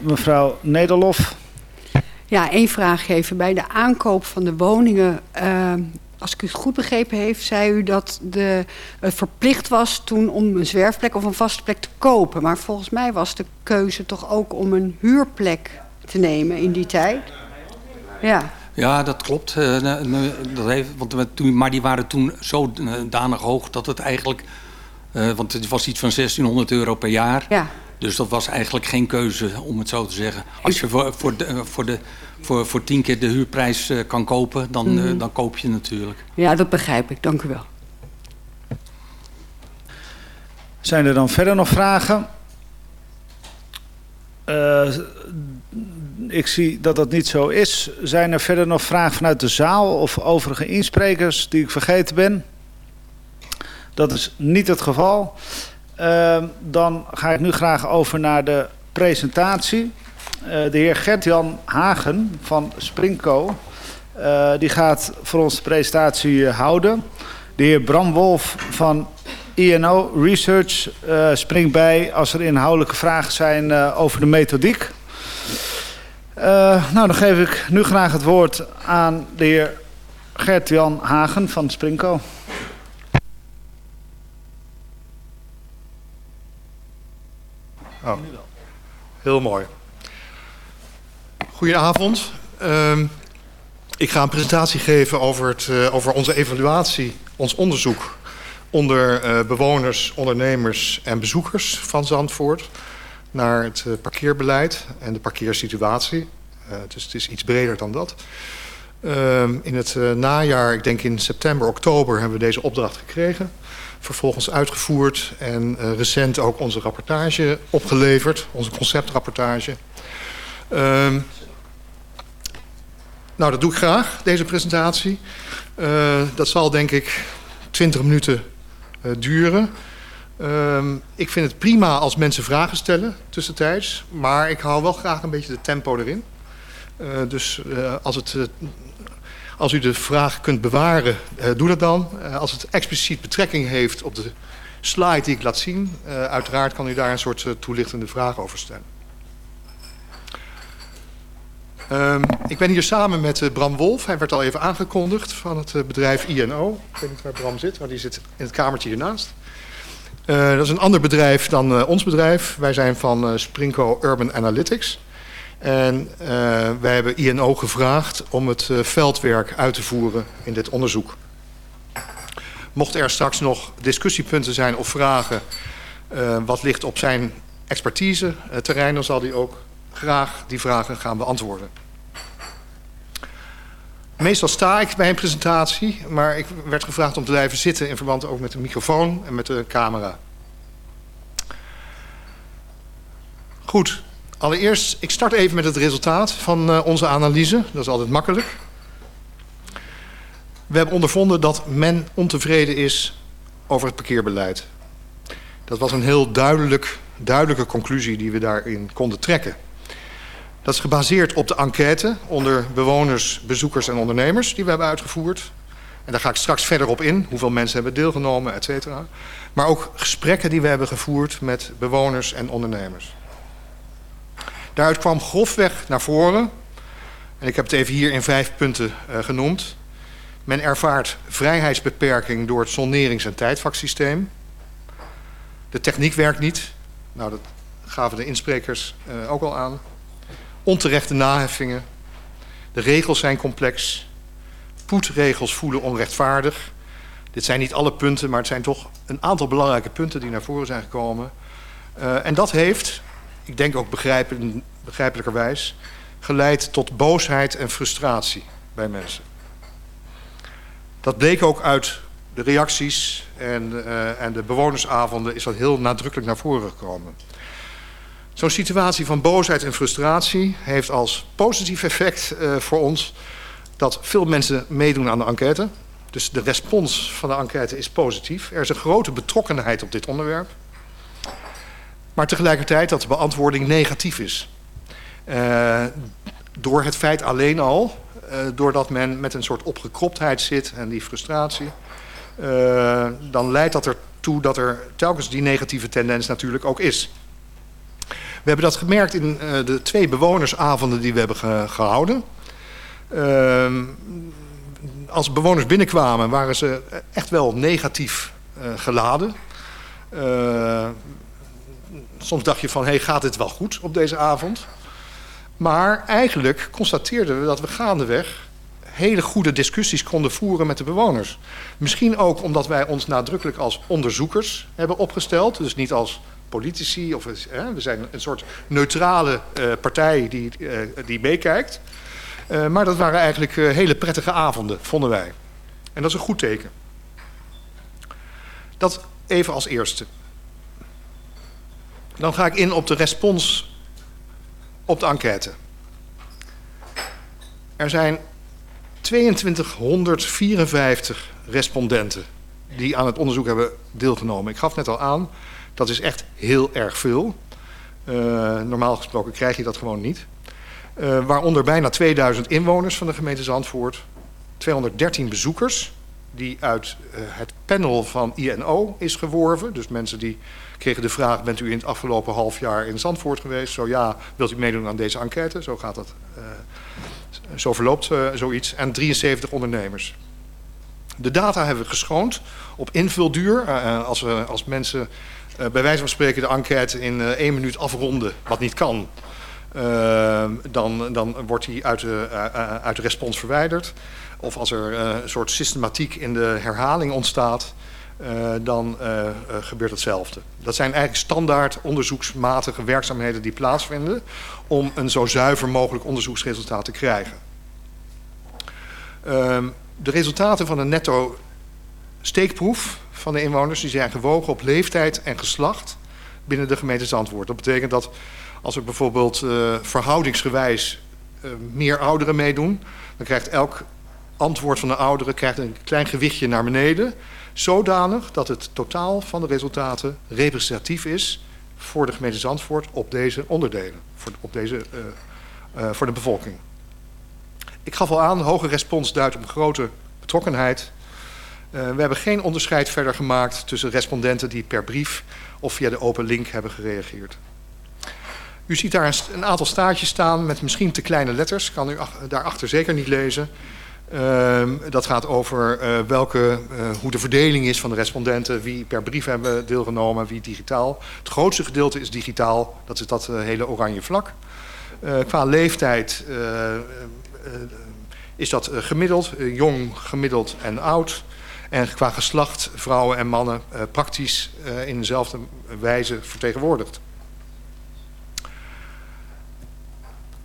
mevrouw Nederlof. Ja, één vraag even. Bij de aankoop van de woningen, uh, als ik het goed begrepen heb, zei u dat de, het verplicht was toen om een zwerfplek of een vaste plek te kopen. Maar volgens mij was de keuze toch ook om een huurplek te nemen in die tijd. Ja. Ja, dat klopt. Uh, dat heeft, want we toen, maar die waren toen zo danig hoog dat het eigenlijk... Want het was iets van 1600 euro per jaar. Ja. Dus dat was eigenlijk geen keuze, om het zo te zeggen. Als je voor, voor, de, voor, de, voor, voor tien keer de huurprijs uh, kan kopen, dan, mm. uh, dan koop je natuurlijk. Ja, dat begrijp ik. Dank u wel. Zijn er dan verder nog vragen? Uh, ik zie dat dat niet zo is. Zijn er verder nog vragen vanuit de zaal of overige insprekers die ik vergeten ben? Dat is niet het geval. Uh, dan ga ik nu graag over naar de presentatie. Uh, de heer Gert-Jan Hagen van Springco. Uh, die gaat voor ons de presentatie houden. De heer Bram Wolf van INO Research springt bij als er inhoudelijke vragen zijn over de methodiek. nou, dan geef ik nu graag het woord aan de heer Gert-Jan Hagen van Springco. Oh. Heel mooi. Goedenavond. Uh, ik ga een presentatie geven over, het, uh, over onze evaluatie, ons onderzoek onder uh, bewoners, ondernemers en bezoekers van Zandvoort naar het uh, parkeerbeleid en de parkeersituatie. dus het is iets breder dan dat. Ehm, in het najaar, ik denk in september, oktober, hebben we deze opdracht gekregen vervolgens uitgevoerd en recent ook onze rapportage opgeleverd, onze conceptrapportage. Uh, nou, dat doe ik graag, deze presentatie. Uh, dat zal denk ik 20 minuten uh, duren. Uh, ik vind het prima als mensen vragen stellen tussentijds, maar ik hou wel graag een beetje de tempo erin. dus als het als u de vraag kunt bewaren, doe dat dan. Als het expliciet betrekking heeft op de slide die ik laat zien. Uiteraard kan u daar een soort toelichtende vraag over stellen. Um, ik ben hier samen met uh, Bram Wolf. Hij werd al even aangekondigd van het bedrijf INO. Ik weet niet waar Bram zit, maar die zit in het kamertje hiernaast. dat is een ander bedrijf dan ons bedrijf. Wij zijn van Sprinko Urban Analytics. En wij hebben INO gevraagd om het veldwerk uit te voeren in dit onderzoek. Mocht er straks nog discussiepunten zijn of vragen... Wat ligt op zijn expertise terrein... dan zal hij ook graag die vragen gaan beantwoorden. Meestal sta ik bij een presentatie... maar ik werd gevraagd om te blijven zitten... in verband ook met de microfoon en met de camera. Goed, allereerst, ik start even met het resultaat van uh, onze analyse. Dat is altijd makkelijk. We hebben ondervonden dat men ontevreden is over het parkeerbeleid. Dat was een heel duidelijk, duidelijke conclusie die we daarin konden trekken. Dat is gebaseerd op de enquête onder bewoners, bezoekers en ondernemers die we hebben uitgevoerd. En daar ga ik straks verder op in, hoeveel mensen hebben deelgenomen, et cetera. Maar ook gesprekken die we hebben gevoerd met bewoners en ondernemers. Daaruit kwam grofweg naar voren, en ik heb het even hier in vijf punten uh, genoemd. Men ervaart vrijheidsbeperking door het sonnerings- en tijdvaksysteem. De techniek werkt niet. Nou, dat gaven de insprekers uh, ook al aan. Onterechte naheffingen. De regels zijn complex. Poetregels voelen onrechtvaardig. Dit zijn niet alle punten, maar het zijn toch een aantal belangrijke punten die naar voren zijn gekomen. Uh, en dat heeft, ik denk ook begrijpelijkerwijs, geleid tot boosheid en frustratie bij mensen. Dat bleek ook uit de reacties en, uh, en de bewonersavonden is dat heel nadrukkelijk naar voren gekomen. Zo'n situatie van boosheid en frustratie heeft als positief effect uh, voor ons dat veel mensen meedoen aan de enquête. Dus de respons van de enquête is positief. Er is een grote betrokkenheid op dit onderwerp. Maar tegelijkertijd dat de beantwoording negatief is. Uh, door het feit alleen al uh, doordat men met een soort opgekroptheid zit en die frustratie... Dan leidt dat ertoe dat er telkens die negatieve tendens natuurlijk ook is. We hebben dat gemerkt in uh, de twee bewonersavonden die we hebben ge gehouden. als bewoners binnenkwamen waren ze echt wel negatief geladen. soms dacht je van, hey, gaat dit wel goed op deze avond? Maar eigenlijk constateerden we dat we gaandeweg hele goede discussies konden voeren met de bewoners. Misschien ook omdat wij ons nadrukkelijk als onderzoekers hebben opgesteld. Dus niet als politici. Of, we zijn een soort neutrale uh, partij die, uh, die meekijkt. Uh, maar dat waren eigenlijk hele prettige avonden, vonden wij. En dat is een goed teken. Dat even als eerste. Dan ga ik in op de respons op de enquête. Er zijn 2254 respondenten die aan het onderzoek hebben deelgenomen. Ik gaf net al aan, dat is echt heel erg veel. Uh, normaal gesproken krijg je dat gewoon niet. Uh, waaronder bijna 2000 inwoners van de gemeente Zandvoort. 213 bezoekers die uit uh, het panel van INO is geworven. Dus mensen die kregen de vraag, bent u in het afgelopen half jaar in Zandvoort geweest? Zo ja, wilt u meedoen aan deze enquête? Zo gaat dat, zo verloopt zoiets. En 73 ondernemers. De data hebben we geschoond op invulduur. Als, we, als mensen bij wijze van spreken de enquête in één minuut afronden, wat niet kan... dan, dan wordt die uit de, uit de respons verwijderd. Of als er een soort systematiek in de herhaling ontstaat... Dan gebeurt hetzelfde. Dat zijn eigenlijk standaard onderzoeksmatige werkzaamheden die plaatsvinden om een zo zuiver mogelijk onderzoeksresultaat te krijgen. Ehm, de resultaten van een netto steekproef van de inwoners die zijn gewogen op leeftijd en geslacht binnen de gemeente Zandvoort. Dat betekent dat als er bijvoorbeeld verhoudingsgewijs meer ouderen meedoen, dan krijgt elk antwoord van de ouderen krijgt een klein gewichtje naar beneden zodanig dat het totaal van de resultaten representatief is voor de gemeente Zandvoort op deze onderdelen, voor, op deze, uh, voor de bevolking. Ik gaf al aan, hoge respons duidt op grote betrokkenheid. Uh, we hebben geen onderscheid verder gemaakt tussen respondenten die per brief of via de open link hebben gereageerd. U ziet daar een, aantal staartjes staan met misschien te kleine letters. Kan u daarachter zeker niet lezen. Uh, dat gaat over uh, welke, uh, hoe de verdeling is van de respondenten. Wie per brief hebben deelgenomen, wie digitaal. Het grootste gedeelte is digitaal. Dat is dat hele oranje vlak. qua leeftijd is dat gemiddeld. jong, gemiddeld en oud. En qua geslacht, vrouwen en mannen, praktisch in dezelfde wijze vertegenwoordigd.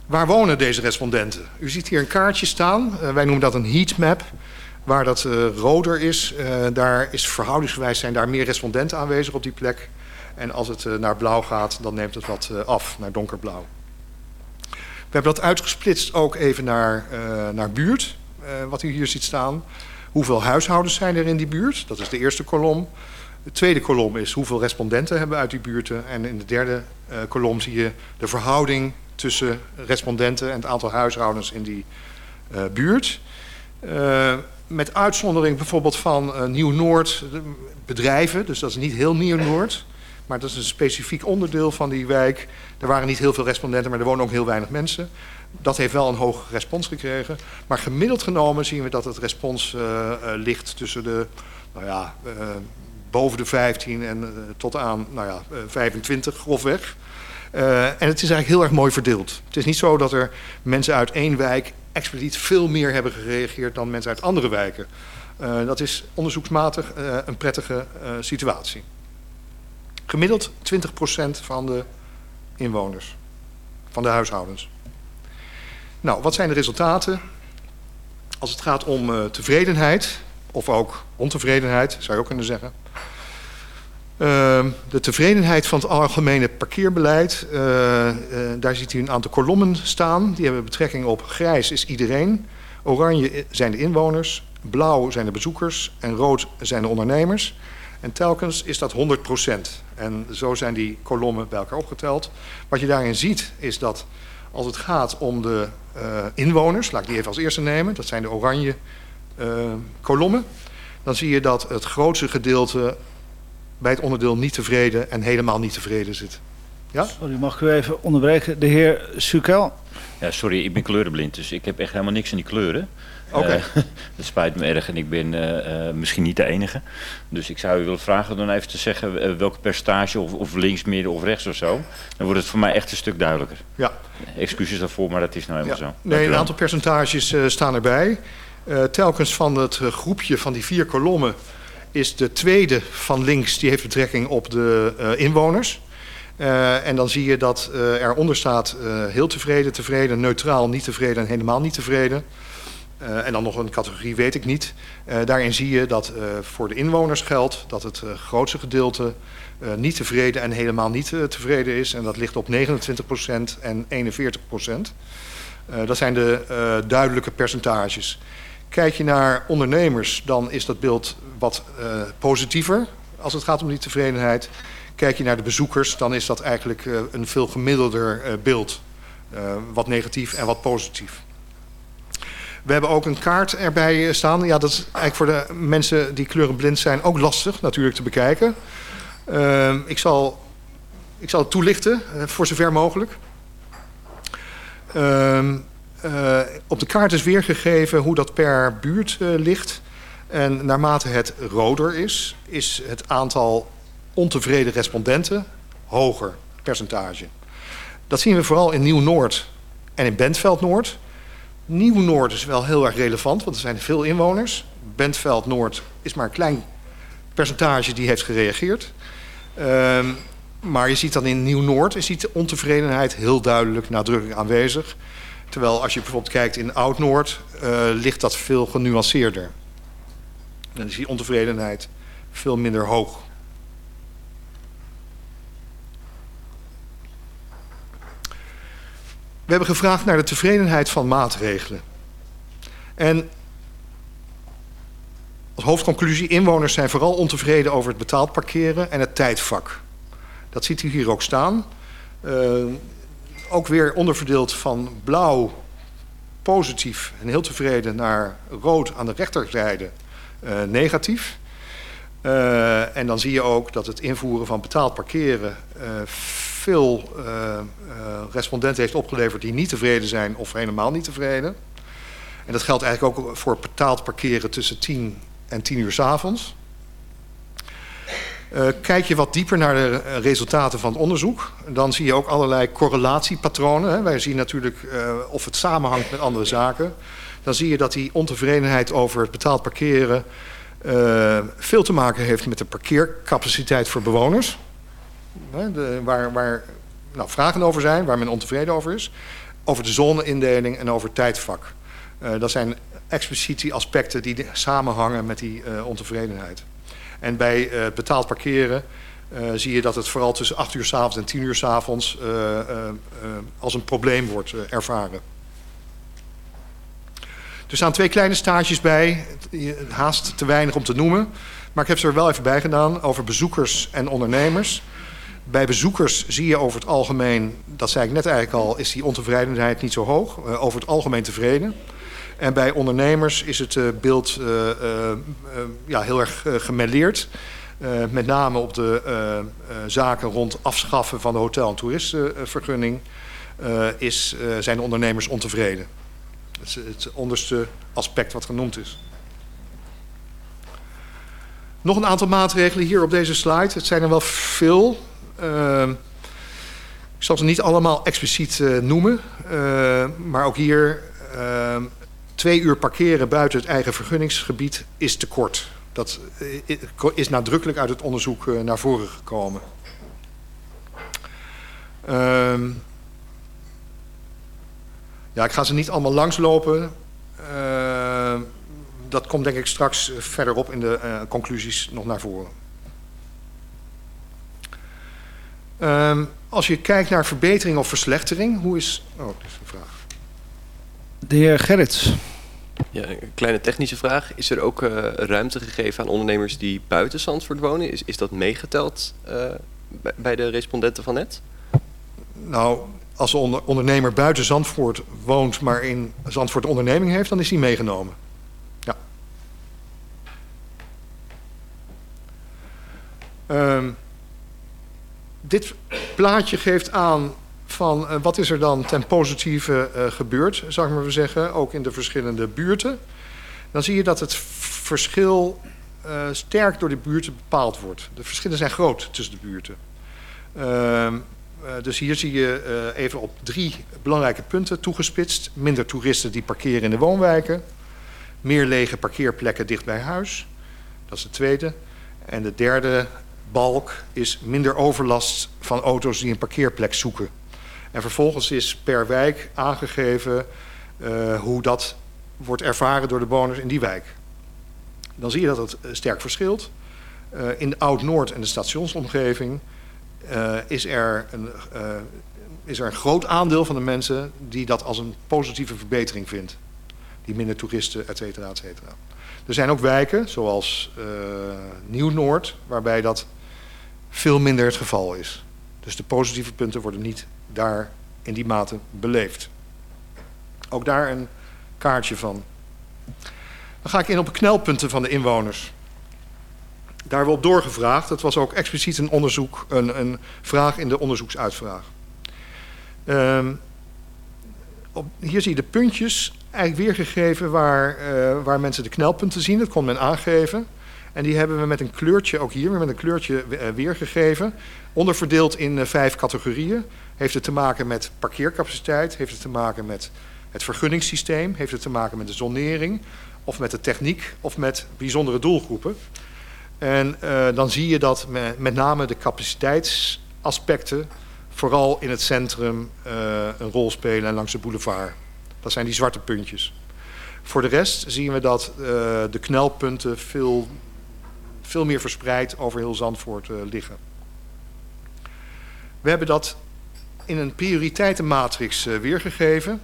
Waar wonen deze respondenten? U ziet hier een kaartje staan. Uh, wij noemen dat een heatmap. Waar dat roder is, daar is verhoudingsgewijs zijn daar meer respondenten aanwezig op die plek. En als het naar blauw gaat, dan neemt het wat af, naar donkerblauw. We hebben dat uitgesplitst ook even naar, naar buurt, wat u hier ziet staan. Hoeveel huishoudens zijn er in die buurt? Dat is de eerste kolom. De tweede kolom is hoeveel respondenten hebben uit die buurten. En in de derde kolom zie je de verhouding tussen respondenten en het aantal huishoudens in die uh, buurt. Uh, met uitzondering bijvoorbeeld van Nieuw-Noord bedrijven, dus dat is niet heel Nieuw-Noord, maar dat is een specifiek onderdeel van die wijk. Er waren niet heel veel respondenten, maar er wonen ook heel weinig mensen. Dat heeft wel een hoog respons gekregen. Maar gemiddeld genomen zien we dat het respons ligt tussen de, nou ja, boven de 15 en tot aan nou ja, 25 grofweg. En het is eigenlijk heel erg mooi verdeeld. Het is niet zo dat er mensen uit één wijk expliciet veel meer hebben gereageerd dan mensen uit andere wijken. Dat is onderzoeksmatig een prettige situatie. Gemiddeld 20% van de inwoners, van de huishoudens. Nou, wat zijn de resultaten? Als het gaat om tevredenheid, of ook ontevredenheid, zou je ook kunnen zeggen. Uh, de tevredenheid van het algemene parkeerbeleid. Uh, uh, daar ziet u een aantal kolommen staan. Die hebben betrekking op grijs is iedereen. Oranje zijn de inwoners. Blauw zijn de bezoekers. En rood zijn de ondernemers. En telkens is dat 100% En zo zijn die kolommen bij elkaar opgeteld. Wat je daarin ziet is dat als het gaat om de uh, inwoners... laat ik die even als eerste nemen. Dat zijn de oranje kolommen. Dan zie je dat het grootste gedeelte bij het onderdeel niet tevreden en helemaal niet tevreden zit. Ja? Sorry, mag ik u even onderbreken? De heer Sukel. Ja, sorry, ik ben kleurenblind, dus ik heb echt helemaal niks aan die kleuren. Oké. Okay. Uh, dat spijt me erg en ik ben uh, uh, misschien niet de enige. Dus ik zou u willen vragen dan even te zeggen welke percentage, of, of, links, midden of rechts of zo. Dan wordt het voor mij echt een stuk duidelijker. Ja. Excuses daarvoor, maar dat is nou helemaal ja. zo. Nee, een aantal percentages staan erbij. telkens van het groepje van die vier kolommen is de tweede van links, die heeft betrekking op de uh, inwoners. Uh, en dan zie je dat uh, eronder staat heel tevreden, tevreden, neutraal, niet tevreden en helemaal niet tevreden. en dan nog een categorie weet ik niet. daarin zie je dat voor de inwoners geldt dat het grootste gedeelte niet tevreden en helemaal niet tevreden is. En dat ligt op 29% en 41%. dat zijn de duidelijke percentages. Kijk je naar ondernemers, dan is dat beeld wat positiever als het gaat om die tevredenheid. Kijk je naar de bezoekers, dan is dat eigenlijk uh, een veel gemiddelder uh, beeld. wat negatief en wat positief. We hebben ook een kaart erbij staan. Ja, dat is eigenlijk voor de mensen die kleurenblind zijn ook lastig natuurlijk te bekijken. Ik, zal, ik zal het toelichten, voor zover mogelijk. Ehm, op de kaart is weergegeven hoe dat per buurt ligt. En naarmate het roder is, is het aantal ontevreden respondenten hoger percentage. Dat zien we vooral in Nieuw-Noord en in Bentveld-Noord. Nieuw-Noord is wel heel erg relevant, want er zijn veel inwoners. Bentveld-Noord is maar een klein percentage die heeft gereageerd. Uh, maar je ziet dan in Nieuw-Noord is die ontevredenheid heel duidelijk nadrukkelijk aanwezig. Terwijl als je bijvoorbeeld kijkt in Oud-Noord, uh, ligt dat veel genuanceerder. Dan is die ontevredenheid veel minder hoog. Hebben gevraagd naar de tevredenheid van maatregelen. En als hoofdconclusie, inwoners zijn vooral ontevreden over het betaald parkeren en het tijdvak. Dat ziet u hier ook staan. Uh, ook weer onderverdeeld van blauw positief en heel tevreden naar rood aan de rechterzijde eh, negatief. Uh, en dan zie je ook dat het invoeren van betaald parkeren uh, veel uh, respondenten heeft opgeleverd die niet tevreden zijn of helemaal niet tevreden. En dat geldt eigenlijk ook voor betaald parkeren tussen 10 en 10 uur s avonds. Uh, kijk je wat dieper naar de resultaten van het onderzoek, dan zie je ook allerlei correlatiepatronen. Hè. Wij zien natuurlijk of het samenhangt met andere zaken. Dan zie je dat die ontevredenheid over het betaald parkeren veel te maken heeft met de parkeercapaciteit voor bewoners. Waar waar nou, vragen over zijn, waar men ontevreden over is. Over de zoneindeling en over tijdvak. dat zijn expliciet die aspecten die samenhangen met die ontevredenheid. En bij uh, betaald parkeren zie je dat het vooral tussen 8 uur s avonds en 10 uur s avonds als een probleem wordt ervaren. Er staan twee kleine staartjes bij, haast te weinig om te noemen. Maar ik heb ze er wel even bij gedaan over bezoekers en ondernemers. Bij bezoekers zie je over het algemeen, dat zei ik net eigenlijk al, is die ontevredenheid niet zo hoog. over het algemeen tevreden. En bij ondernemers is het uh, beeld uh, ja, heel erg gemêleerd. met name op de zaken rond afschaffen van de hotel- en toeristenvergunning is, zijn de ondernemers ontevreden. Dat is het onderste aspect wat genoemd is. Nog een aantal maatregelen hier op deze slide. Het zijn er wel veel. Ik zal ze niet allemaal expliciet noemen. maar ook hier twee uur parkeren buiten het eigen vergunningsgebied is te kort. Dat is nadrukkelijk uit het onderzoek naar voren gekomen. Um, ja, ik ga ze niet allemaal langslopen. Dat komt denk ik straks verderop in de conclusies nog naar voren. Um, als je kijkt naar verbetering of verslechtering, hoe is... Oh, dat is een vraag. De heer Gerrits. Ja, een kleine technische vraag. Is er ook uh, ruimte gegeven aan ondernemers die buiten Zandvoort wonen? Is, is dat meegeteld uh, bij, de respondenten van net? Nou, als een onder, ondernemer buiten Zandvoort woont, maar in Zandvoort onderneming heeft, dan is die meegenomen. Ja. Um, dit plaatje geeft aan van uh, wat is er dan ten positieve uh, gebeurd, zou ik maar zeggen, ook in de verschillende buurten. Dan zie je dat het verschil uh, sterk door de buurten bepaald wordt. De verschillen zijn groot tussen de buurten. Uh, dus hier zie je even op drie belangrijke punten toegespitst. Minder toeristen die parkeren in de woonwijken. Meer lege parkeerplekken dicht bij huis. Dat is de tweede. En de derde balk is minder overlast van auto's die een parkeerplek zoeken. En vervolgens is per wijk aangegeven uh, hoe dat wordt ervaren door de bewoners in die wijk. Dan zie je dat het sterk verschilt. Uh, in Oud-Noord en de stationsomgeving is, er een, is er een groot aandeel van de mensen die dat als een positieve verbetering vindt. Die minder toeristen, et cetera, et cetera. Er zijn ook wijken, zoals Nieuw-Noord, waarbij dat veel minder het geval is. Dus de positieve punten worden niet daar in die mate beleefd. Ook daar een kaartje van. Dan ga ik in op knelpunten van de inwoners. Daar op doorgevraagd. Dat was ook expliciet een onderzoek, een, een vraag in de onderzoeksuitvraag. Op, hier zie je de puntjes eigenlijk weergegeven waar, uh, waar mensen de knelpunten zien. Dat kon men aangeven. En die hebben we met een kleurtje, ook hier met een kleurtje uh, weergegeven. Onderverdeeld in uh, vijf categorieën. Heeft het te maken met parkeercapaciteit? Heeft het te maken met het vergunningssysteem? Heeft het te maken met de zonering? Of met de techniek? Of met bijzondere doelgroepen? En uh, dan zie je dat me, met name de capaciteitsaspecten vooral in het centrum een rol spelen en langs de boulevard. Dat zijn die zwarte puntjes. Voor de rest zien we dat de knelpunten veel, veel meer verspreid over heel Zandvoort liggen. We hebben dat in een prioriteitenmatrix uh, weergegeven.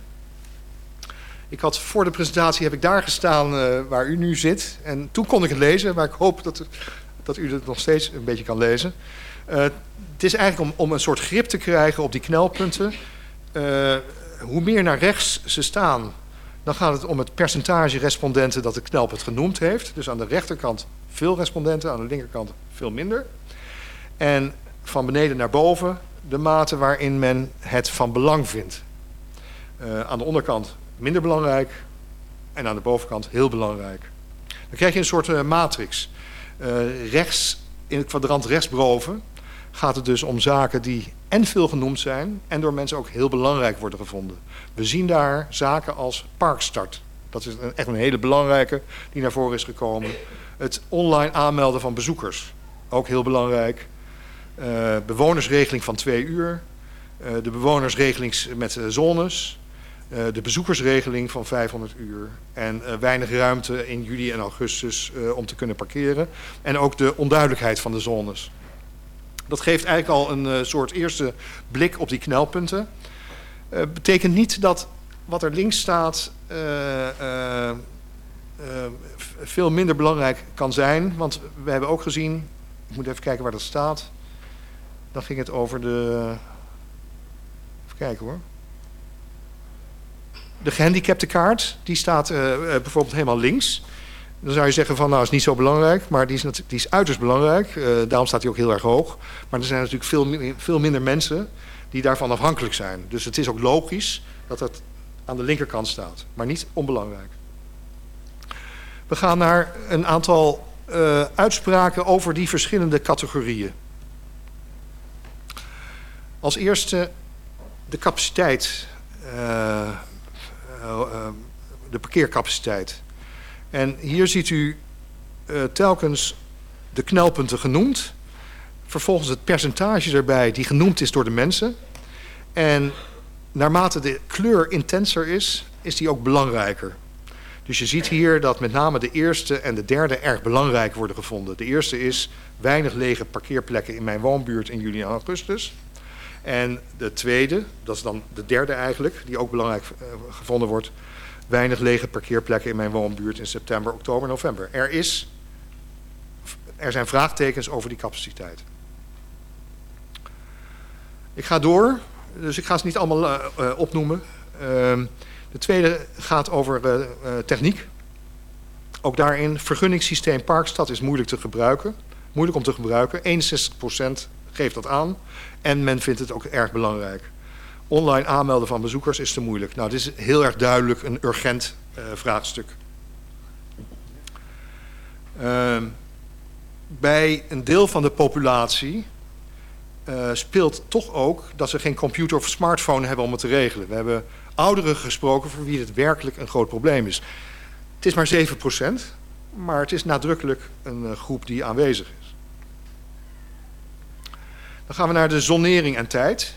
Ik had voor de presentatie heb ik daar gestaan uh, waar u nu zit. En toen kon ik het lezen, maar ik hoop dat, dat u het nog steeds een beetje kan lezen. Het is eigenlijk om, om een soort grip te krijgen op die knelpunten. hoe meer naar rechts ze staan, Dan gaat het om het percentage respondenten dat de knelpunt genoemd heeft. Dus aan de rechterkant veel respondenten, aan de linkerkant veel minder. En van beneden naar boven de mate waarin men het van belang vindt. Uh, aan de onderkant minder belangrijk en aan de bovenkant heel belangrijk. Dan krijg je een soort uh, matrix. Uh, rechts, in het kwadrant rechtsboven, gaat het dus om zaken die en veel genoemd zijn en door mensen ook heel belangrijk worden gevonden. We zien daar zaken als parkstart. Dat is een, echt een hele belangrijke die naar voren is gekomen. Het online aanmelden van bezoekers, ook heel belangrijk. Uh, bewonersregeling van twee uur. Uh, de bewonersregeling met uh, zones. de bezoekersregeling van 500 uur. En weinig ruimte in juli en augustus om te kunnen parkeren. En ook de onduidelijkheid van de zones. Dat geeft eigenlijk al een soort eerste blik op die knelpunten. betekent niet dat wat er links staat veel minder belangrijk kan zijn. Want we hebben ook gezien, ik moet even kijken waar dat staat. Dan ging het over de... Even kijken hoor. De gehandicapte kaart, die staat bijvoorbeeld helemaal links. Dan zou je zeggen van nou is niet zo belangrijk, maar die is, die is uiterst belangrijk. Uh, daarom staat hij ook heel erg hoog. Maar er zijn natuurlijk veel, veel minder mensen die daarvan afhankelijk zijn. Dus het is ook logisch dat het aan de linkerkant staat, maar niet onbelangrijk. We gaan naar een aantal uh, uitspraken over die verschillende categorieën. Als eerste de capaciteit, uh, de parkeercapaciteit. En hier ziet u telkens de knelpunten genoemd. Vervolgens het percentage erbij die genoemd is door de mensen. En naarmate de kleur intenser is, is die ook belangrijker. Dus je ziet hier dat met name de eerste en de derde erg belangrijk worden gevonden. De eerste is weinig lege parkeerplekken in mijn woonbuurt in juli en augustus. En de tweede, dat is dan de derde eigenlijk, die ook belangrijk uh, gevonden wordt. Weinig lege parkeerplekken in mijn woonbuurt in september, oktober, november. Er, is, er zijn vraagtekens over die capaciteit. Ik ga door, dus ik ga ze niet allemaal uh, uh, opnoemen. de tweede gaat over techniek. Ook daarin, vergunningssysteem Parkstad is moeilijk te gebruiken. Moeilijk om te gebruiken. 61% geeft dat aan. En men vindt het ook erg belangrijk. Online aanmelden van bezoekers is te moeilijk. Nou, dit is heel erg duidelijk een urgent uh, vraagstuk. Uh, bij een deel van de populatie uh, speelt toch ook dat ze geen computer of smartphone hebben om het te regelen. We hebben ouderen gesproken voor wie het werkelijk een groot probleem is. Het is maar 7%, maar het is nadrukkelijk een uh, groep die aanwezig is. Dan gaan we naar de zonering en tijd.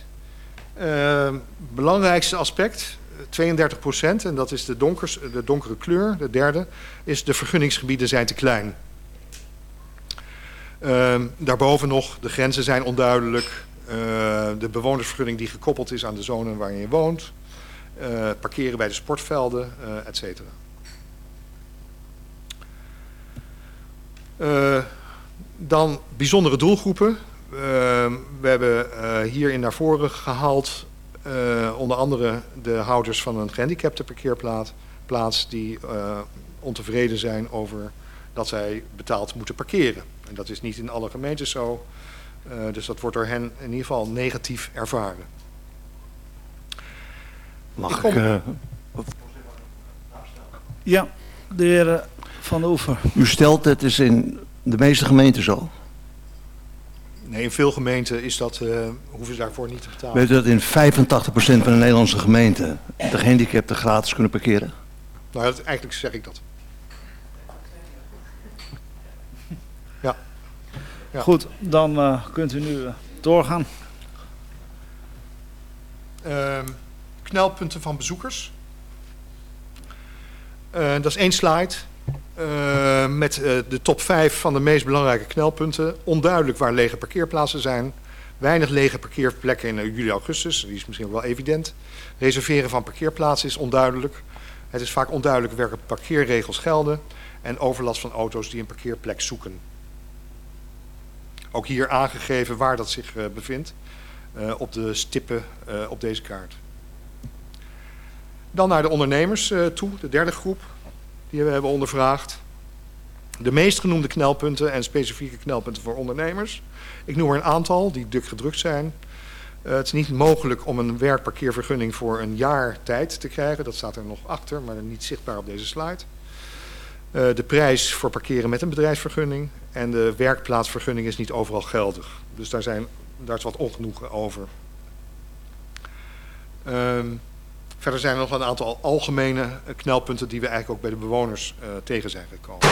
Uh, belangrijkste aspect, 32 procent, en dat is de, donkers, de donkere kleur, de derde, is de vergunningsgebieden zijn te klein. Uh, daarboven nog, de grenzen zijn onduidelijk. Uh, de bewonersvergunning die gekoppeld is aan de zone waarin je woont. Parkeren bij de sportvelden, uh, et cetera. dan bijzondere doelgroepen. Uh, we hebben uh, hierin naar voren gehaald uh, onder andere de houders van een gehandicapte parkeerplaats die ontevreden zijn over dat zij betaald moeten parkeren. En dat is niet in alle gemeentes zo, dus dat wordt door hen in ieder geval negatief ervaren. Mag ik... ik ja, de heer Van Oever. U stelt het is in de meeste gemeenten zo. Nee, in veel gemeenten is dat, uh, hoeven ze daarvoor niet te betalen. Weet u dat in 85% van de Nederlandse gemeenten de gehandicapten gratis kunnen parkeren? Nou, dat, eigenlijk zeg ik dat. Ja. ja. Goed, dan uh, kunt u nu uh, doorgaan. Ehm, knelpunten van bezoekers. dat is één slide. Uh, met uh, de top 5 van de meest belangrijke knelpunten. Onduidelijk waar lege parkeerplaatsen zijn. Weinig lege parkeerplekken in uh, juli, augustus. Die is misschien wel evident. Reserveren van parkeerplaatsen is onduidelijk. Het is vaak onduidelijk welke parkeerregels gelden. En overlast van auto's die een parkeerplek zoeken. Ook hier aangegeven waar dat zich bevindt. op de stippen op deze kaart. Dan naar de ondernemers toe, de derde groep die we hebben ondervraagd. De meest genoemde knelpunten en specifieke knelpunten voor ondernemers. Ik noem er een aantal die dik gedrukt zijn. Uh, het is niet mogelijk om een werkparkeervergunning voor een jaar tijd te krijgen. Dat staat er nog achter, maar niet zichtbaar op deze slide. Uh, de prijs voor parkeren met een bedrijfsvergunning. En de werkplaatsvergunning is niet overal geldig. Dus daar, zijn, daar is wat ongenoegen over. Um, verder zijn er nog een aantal algemene knelpunten die we eigenlijk ook bij de bewoners uh, tegen zijn gekomen.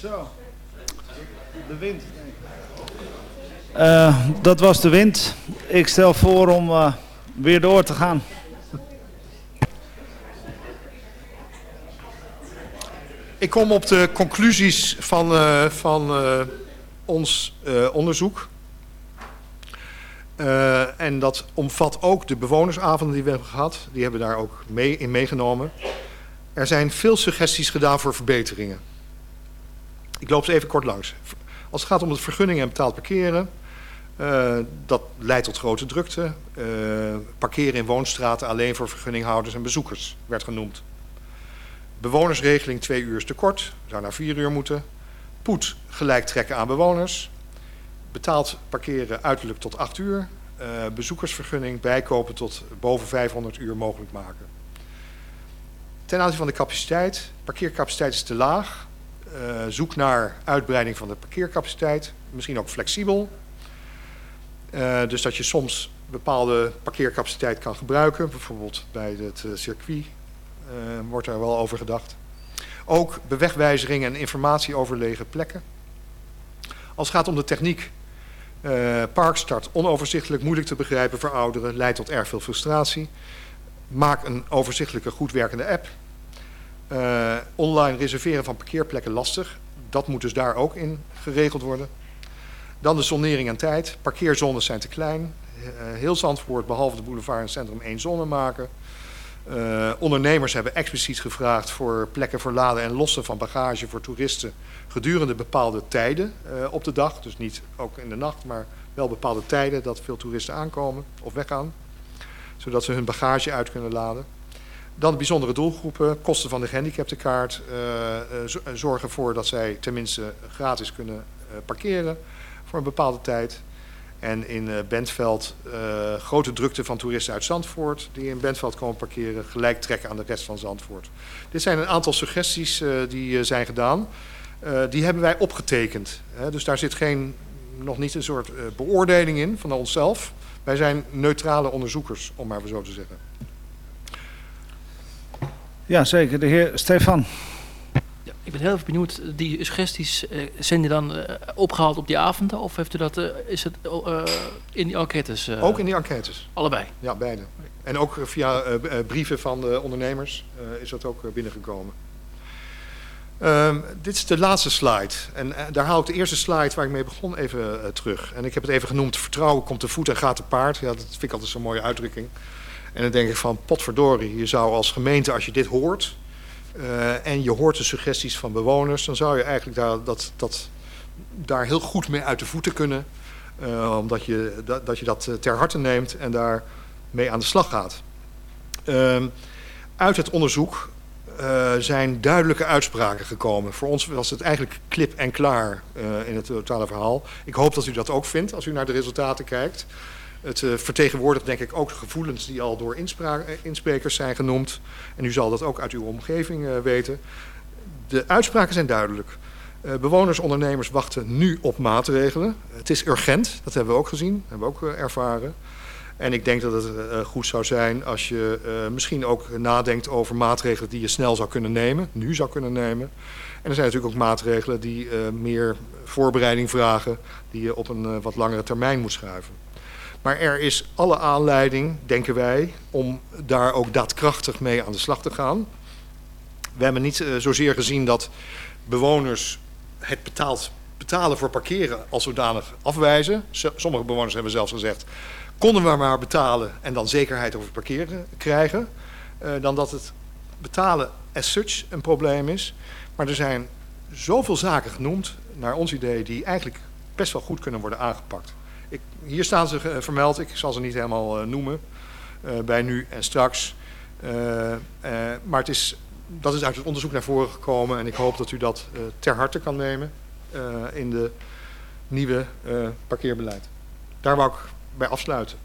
Zo, de wind. Uh, dat was de wind. Ik stel voor om uh, weer door te gaan. Ik kom op de conclusies van, uh, van ons onderzoek. En dat omvat ook de bewonersavonden die we hebben gehad. Die hebben daar ook mee in meegenomen. Er zijn veel suggesties gedaan voor verbeteringen. Ik loop ze even kort langs. Als het gaat om het vergunningen en betaald parkeren, uh, dat leidt tot grote drukte. Uh, parkeren in woonstraten alleen voor vergunninghouders en bezoekers werd genoemd. Bewonersregeling twee uur te kort, zou naar vier uur moeten. Poet gelijk trekken aan bewoners. Betaald parkeren uiterlijk tot acht uur. Uh, bezoekersvergunning bijkopen tot boven 500 uur mogelijk maken. Ten aanzien van de capaciteit. Parkeercapaciteit is te laag. Uh, zoek naar uitbreiding van de parkeercapaciteit. Misschien ook flexibel. Uh, dus dat je soms bepaalde parkeercapaciteit kan gebruiken. Bijvoorbeeld bij het circuit wordt er wel over gedacht. Ook bewegwijzeringen en informatie over lege plekken. Als het gaat om de techniek. parkstart onoverzichtelijk, moeilijk te begrijpen voor ouderen. Leidt tot erg veel frustratie. Maak een overzichtelijke, goed werkende app. Uh, online reserveren van parkeerplekken lastig. Dat moet dus daar ook in geregeld worden. Dan de zonering en tijd. Parkeerzones zijn te klein. Uh, heel Zandvoort, behalve de boulevard en centrum, één zone maken. Uh, ondernemers hebben expliciet gevraagd voor plekken voor laden en lossen van bagage voor toeristen gedurende bepaalde tijden op de dag. Dus niet ook in de nacht, maar wel bepaalde tijden dat veel toeristen aankomen of weggaan. Zodat ze hun bagage uit kunnen laden. Dan de bijzondere doelgroepen, kosten van de gehandicaptenkaart, uh, zorgen ervoor dat zij tenminste gratis kunnen parkeren voor een bepaalde tijd. En in uh, Bentveld grote drukte van toeristen uit Zandvoort die in Bentveld komen parkeren, gelijk trekken aan de rest van Zandvoort. Dit zijn een aantal suggesties die zijn gedaan. die hebben wij opgetekend. Dus daar zit geen, nog niet een soort beoordeling in van onszelf. Wij zijn neutrale onderzoekers, om maar zo te zeggen. Ja, zeker. De heer Stefan. Ja, ik ben heel erg benieuwd. Die suggesties uh, zijn die dan uh, opgehaald op die avonden? Of heeft u dat, uh, is het in die enquêtes? ook in die enquêtes. Allebei? Ja, beide. En ook via brieven van de ondernemers is dat ook binnengekomen. Um, dit is de laatste slide. En daar haal ik de eerste slide waar ik mee begon even terug. En ik heb het even genoemd, vertrouwen komt te voet en gaat te paard. Ja, dat vind ik altijd zo'n mooie uitdrukking. En dan denk ik van, potverdorie, je zou als gemeente, als je dit hoort... Uh, en je hoort de suggesties van bewoners... dan zou je eigenlijk daar, dat, dat, daar heel goed mee uit de voeten kunnen. Uh, omdat je dat, dat je dat ter harte neemt en daar mee aan de slag gaat. Uh, uit het onderzoek zijn duidelijke uitspraken gekomen. Voor ons was het eigenlijk klip en klaar in het totale verhaal. Ik hoop dat u dat ook vindt als u naar de resultaten kijkt. Het uh, vertegenwoordigt denk ik ook de gevoelens die al door insprekers zijn genoemd. En u zal dat ook uit uw omgeving uh, weten. De uitspraken zijn duidelijk. Bewoners, ondernemers wachten nu op maatregelen. Het is urgent, dat hebben we ook gezien, hebben we ook ervaren. En ik denk dat het goed zou zijn als je misschien ook nadenkt over maatregelen die je snel zou kunnen nemen, nu zou kunnen nemen. En er zijn natuurlijk ook maatregelen die meer voorbereiding vragen, die je op een wat langere termijn moet schuiven. Maar er is alle aanleiding, denken wij, om daar ook daadkrachtig mee aan de slag te gaan. We hebben niet uh, zozeer gezien dat bewoners het betaald, betalen voor parkeren als zodanig afwijzen. Sommige bewoners hebben zelfs gezegd, konden we maar betalen en dan zekerheid over parkeren krijgen. Uh, dan dat het betalen as such een probleem is. Maar er zijn zoveel zaken genoemd, naar ons idee, die eigenlijk best wel goed kunnen worden aangepakt. Hier staan ze vermeld, ik zal ze niet helemaal uh, noemen, uh, bij nu en straks. Eh, eh, maar het is, dat is uit het onderzoek naar voren gekomen en ik hoop dat u dat eh, ter harte kan nemen eh, in de nieuwe eh, parkeerbeleid. Daar wou ik bij afsluiten.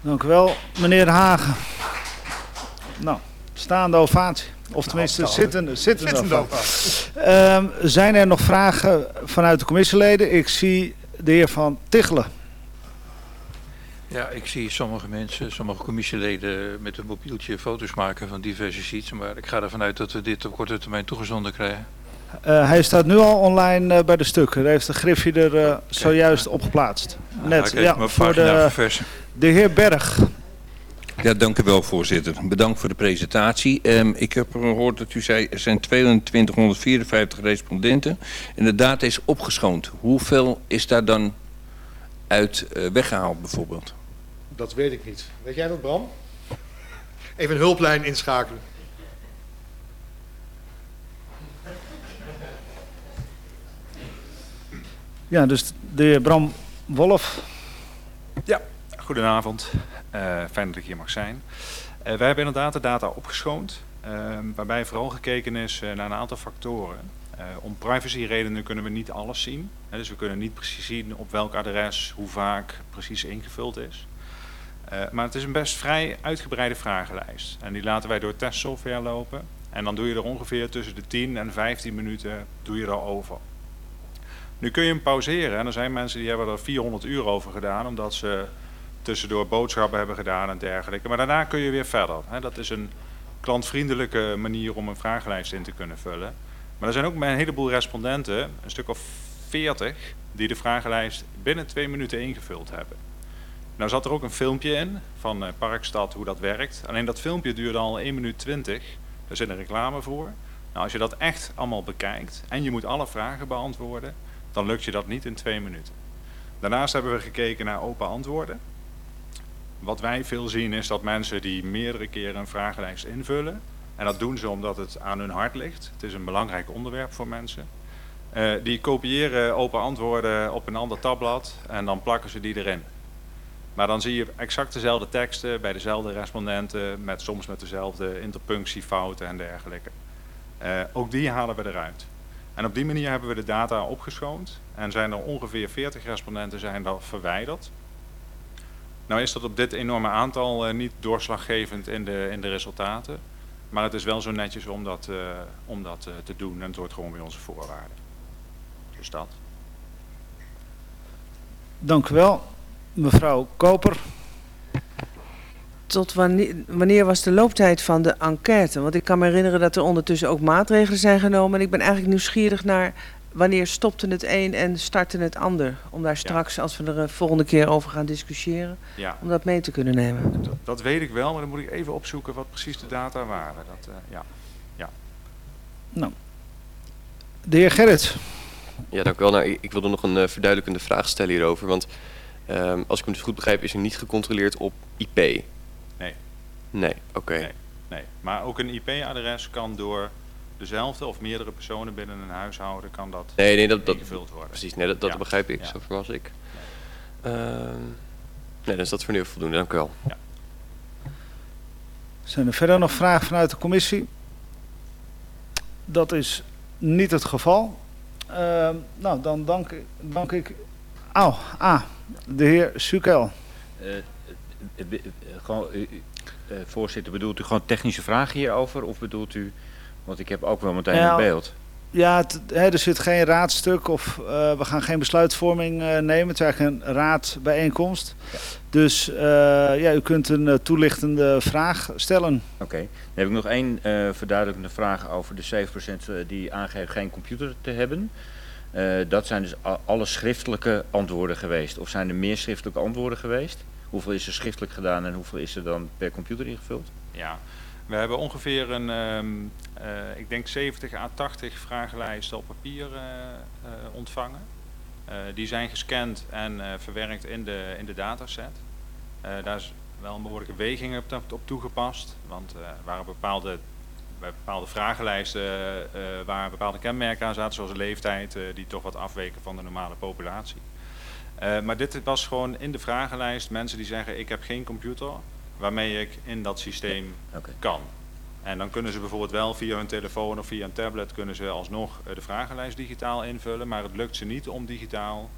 Dank u wel, meneer Hagen. Nou, staande ovatie. Of tenminste, Nou, zittende, zittende, zittende ovatie. Ehm, zijn er nog vragen vanuit de commissieleden? Ik zie de heer Van Tichelen. Ja, ik zie sommige mensen, sommige commissieleden met een mobieltje foto's maken van diverse sheets. Maar ik ga ervan uit dat we dit op korte termijn toegezonden krijgen. Eh, hij staat nu al online eh, bij de stukken. Daar heeft de Griffie er eh, zojuist op geplaatst. Net, ja, voor de, de heer Berg. Ja, dank u wel, voorzitter. Bedankt voor de presentatie. Ehm, ik heb gehoord dat u zei er zijn 2254 respondenten en de data is opgeschoond. Hoeveel is daar dan uit eh, weggehaald bijvoorbeeld? Dat weet ik niet. Weet jij dat, Bram? Even een hulplijn inschakelen. Ja, dus de heer Bram Wolf. Ja, goedenavond. Eh, fijn dat ik hier mag zijn. Eh, wij hebben inderdaad de data opgeschoond, eh, waarbij vooral gekeken is eh, naar een aantal factoren. Om privacyredenen kunnen we niet alles zien. Dus we kunnen niet precies zien op welk adres, hoe vaak precies ingevuld is. Maar het is een best vrij uitgebreide vragenlijst. En die laten wij door testsoftware lopen. En dan doe je er ongeveer tussen de 10 en 15 minuten doe je erover. Nu kun je hem pauzeren. En er zijn mensen die hebben er 400 uur over gedaan, omdat ze tussendoor boodschappen hebben gedaan en dergelijke. Maar daarna kun je weer verder. Dat is een klantvriendelijke manier om een vragenlijst in te kunnen vullen. Maar er zijn ook een heleboel respondenten, een stuk of 40, die de vragenlijst binnen twee minuten ingevuld hebben. Nou zat er ook een filmpje in van eh, Parkstad hoe dat werkt. Alleen dat filmpje duurde al 1 minuut 20. Daar zit een reclame voor. Nou, als je dat echt allemaal bekijkt en je moet alle vragen beantwoorden, dan lukt je dat niet in twee minuten. Daarnaast hebben we gekeken naar open antwoorden. Wat wij veel zien is dat mensen die meerdere keren een vragenlijst invullen, en dat doen ze omdat het aan hun hart ligt. Het is een belangrijk onderwerp voor mensen. Eh, die kopiëren open antwoorden op een ander tabblad en dan plakken ze die erin. Maar dan zie je exact dezelfde teksten bij dezelfde respondenten, met, soms met dezelfde interpunctiefouten en dergelijke. Eh, ook die halen we eruit. En op die manier hebben we de data opgeschoond en zijn er ongeveer 40 respondenten zijn er verwijderd. Nou is dat op dit enorme aantal eh, niet doorslaggevend in de, in de resultaten. Maar het is wel zo netjes om dat, eh, om dat eh, te doen en het hoort gewoon bij onze voorwaarden. Dus dat. Dank u wel. Mevrouw Koper. Tot wanneer, wanneer was de looptijd van de enquête? Want ik kan me herinneren dat er ondertussen ook maatregelen zijn genomen. En ik ben eigenlijk nieuwsgierig naar wanneer stopte het een en startte het ander. Om daar straks, als we er een volgende keer over gaan discussiëren, Ja. om dat mee te kunnen nemen. Dat, dat weet ik wel, maar dan moet ik even opzoeken wat precies de data waren. Dat, eh, ja. Ja. Nou, de heer Gerrit. Ja, dank u wel. Nou, ik, wilde nog een eh, verduidelijkende vraag stellen hierover. Want ehm, als ik hem dus goed begrijp, is er niet gecontroleerd op IP. Nee. Nee, oké. Nee, nee. Maar ook een IP-adres kan door dezelfde of meerdere personen binnen een huishouden kan dat, Nee, nee, dat, dat ingevuld worden. Precies, nee, dat, dat Ja. begrijp ik. Ja. Zo was ik. Ehm, nee, dan is dat voor nu voldoende. Dank u wel. Zijn er verder nog vragen vanuit de commissie? Dat is niet het geval. Ehm, nou, dan dank, ik- dank ik... Au, ah, de heer Sukel. Eh, eh, eh, gewoon, voorzitter, bedoelt u gewoon technische vragen hierover? Of bedoelt u, want ik heb ook wel meteen Ja, een beeld. Ja, het, hè, er zit geen raadstuk of eh, we gaan geen besluitvorming eh, nemen. Het is eigenlijk een raadbijeenkomst. Dus eh, ja, u kunt een toelichtende vraag stellen. Oké. Dan heb ik nog één eh, verduidelijkende vraag over de 7% die aangeven geen computer te hebben. Eh, dat zijn dus alle schriftelijke antwoorden geweest. Of zijn er meer schriftelijke antwoorden geweest? Hoeveel is er schriftelijk gedaan en hoeveel is er dan per computer ingevuld? Ja, we hebben ongeveer een, ehm, eh, ik denk 70 à 80 vragenlijsten op papier eh, eh, ontvangen. Die zijn gescand en verwerkt in de, in de dataset. Daar is wel een behoorlijke weging op, op toegepast, want waren bepaalde, bij bepaalde vragenlijsten waar bepaalde kenmerken aan zaten, zoals leeftijd, die toch wat afweken van de normale populatie. Maar dit was gewoon in de vragenlijst mensen die zeggen ik heb geen computer. Waarmee ik in dat systeem kan. En dan kunnen ze bijvoorbeeld wel via hun telefoon of via een tablet kunnen ze alsnog eh, de vragenlijst digitaal invullen, maar het lukt ze niet om digitaal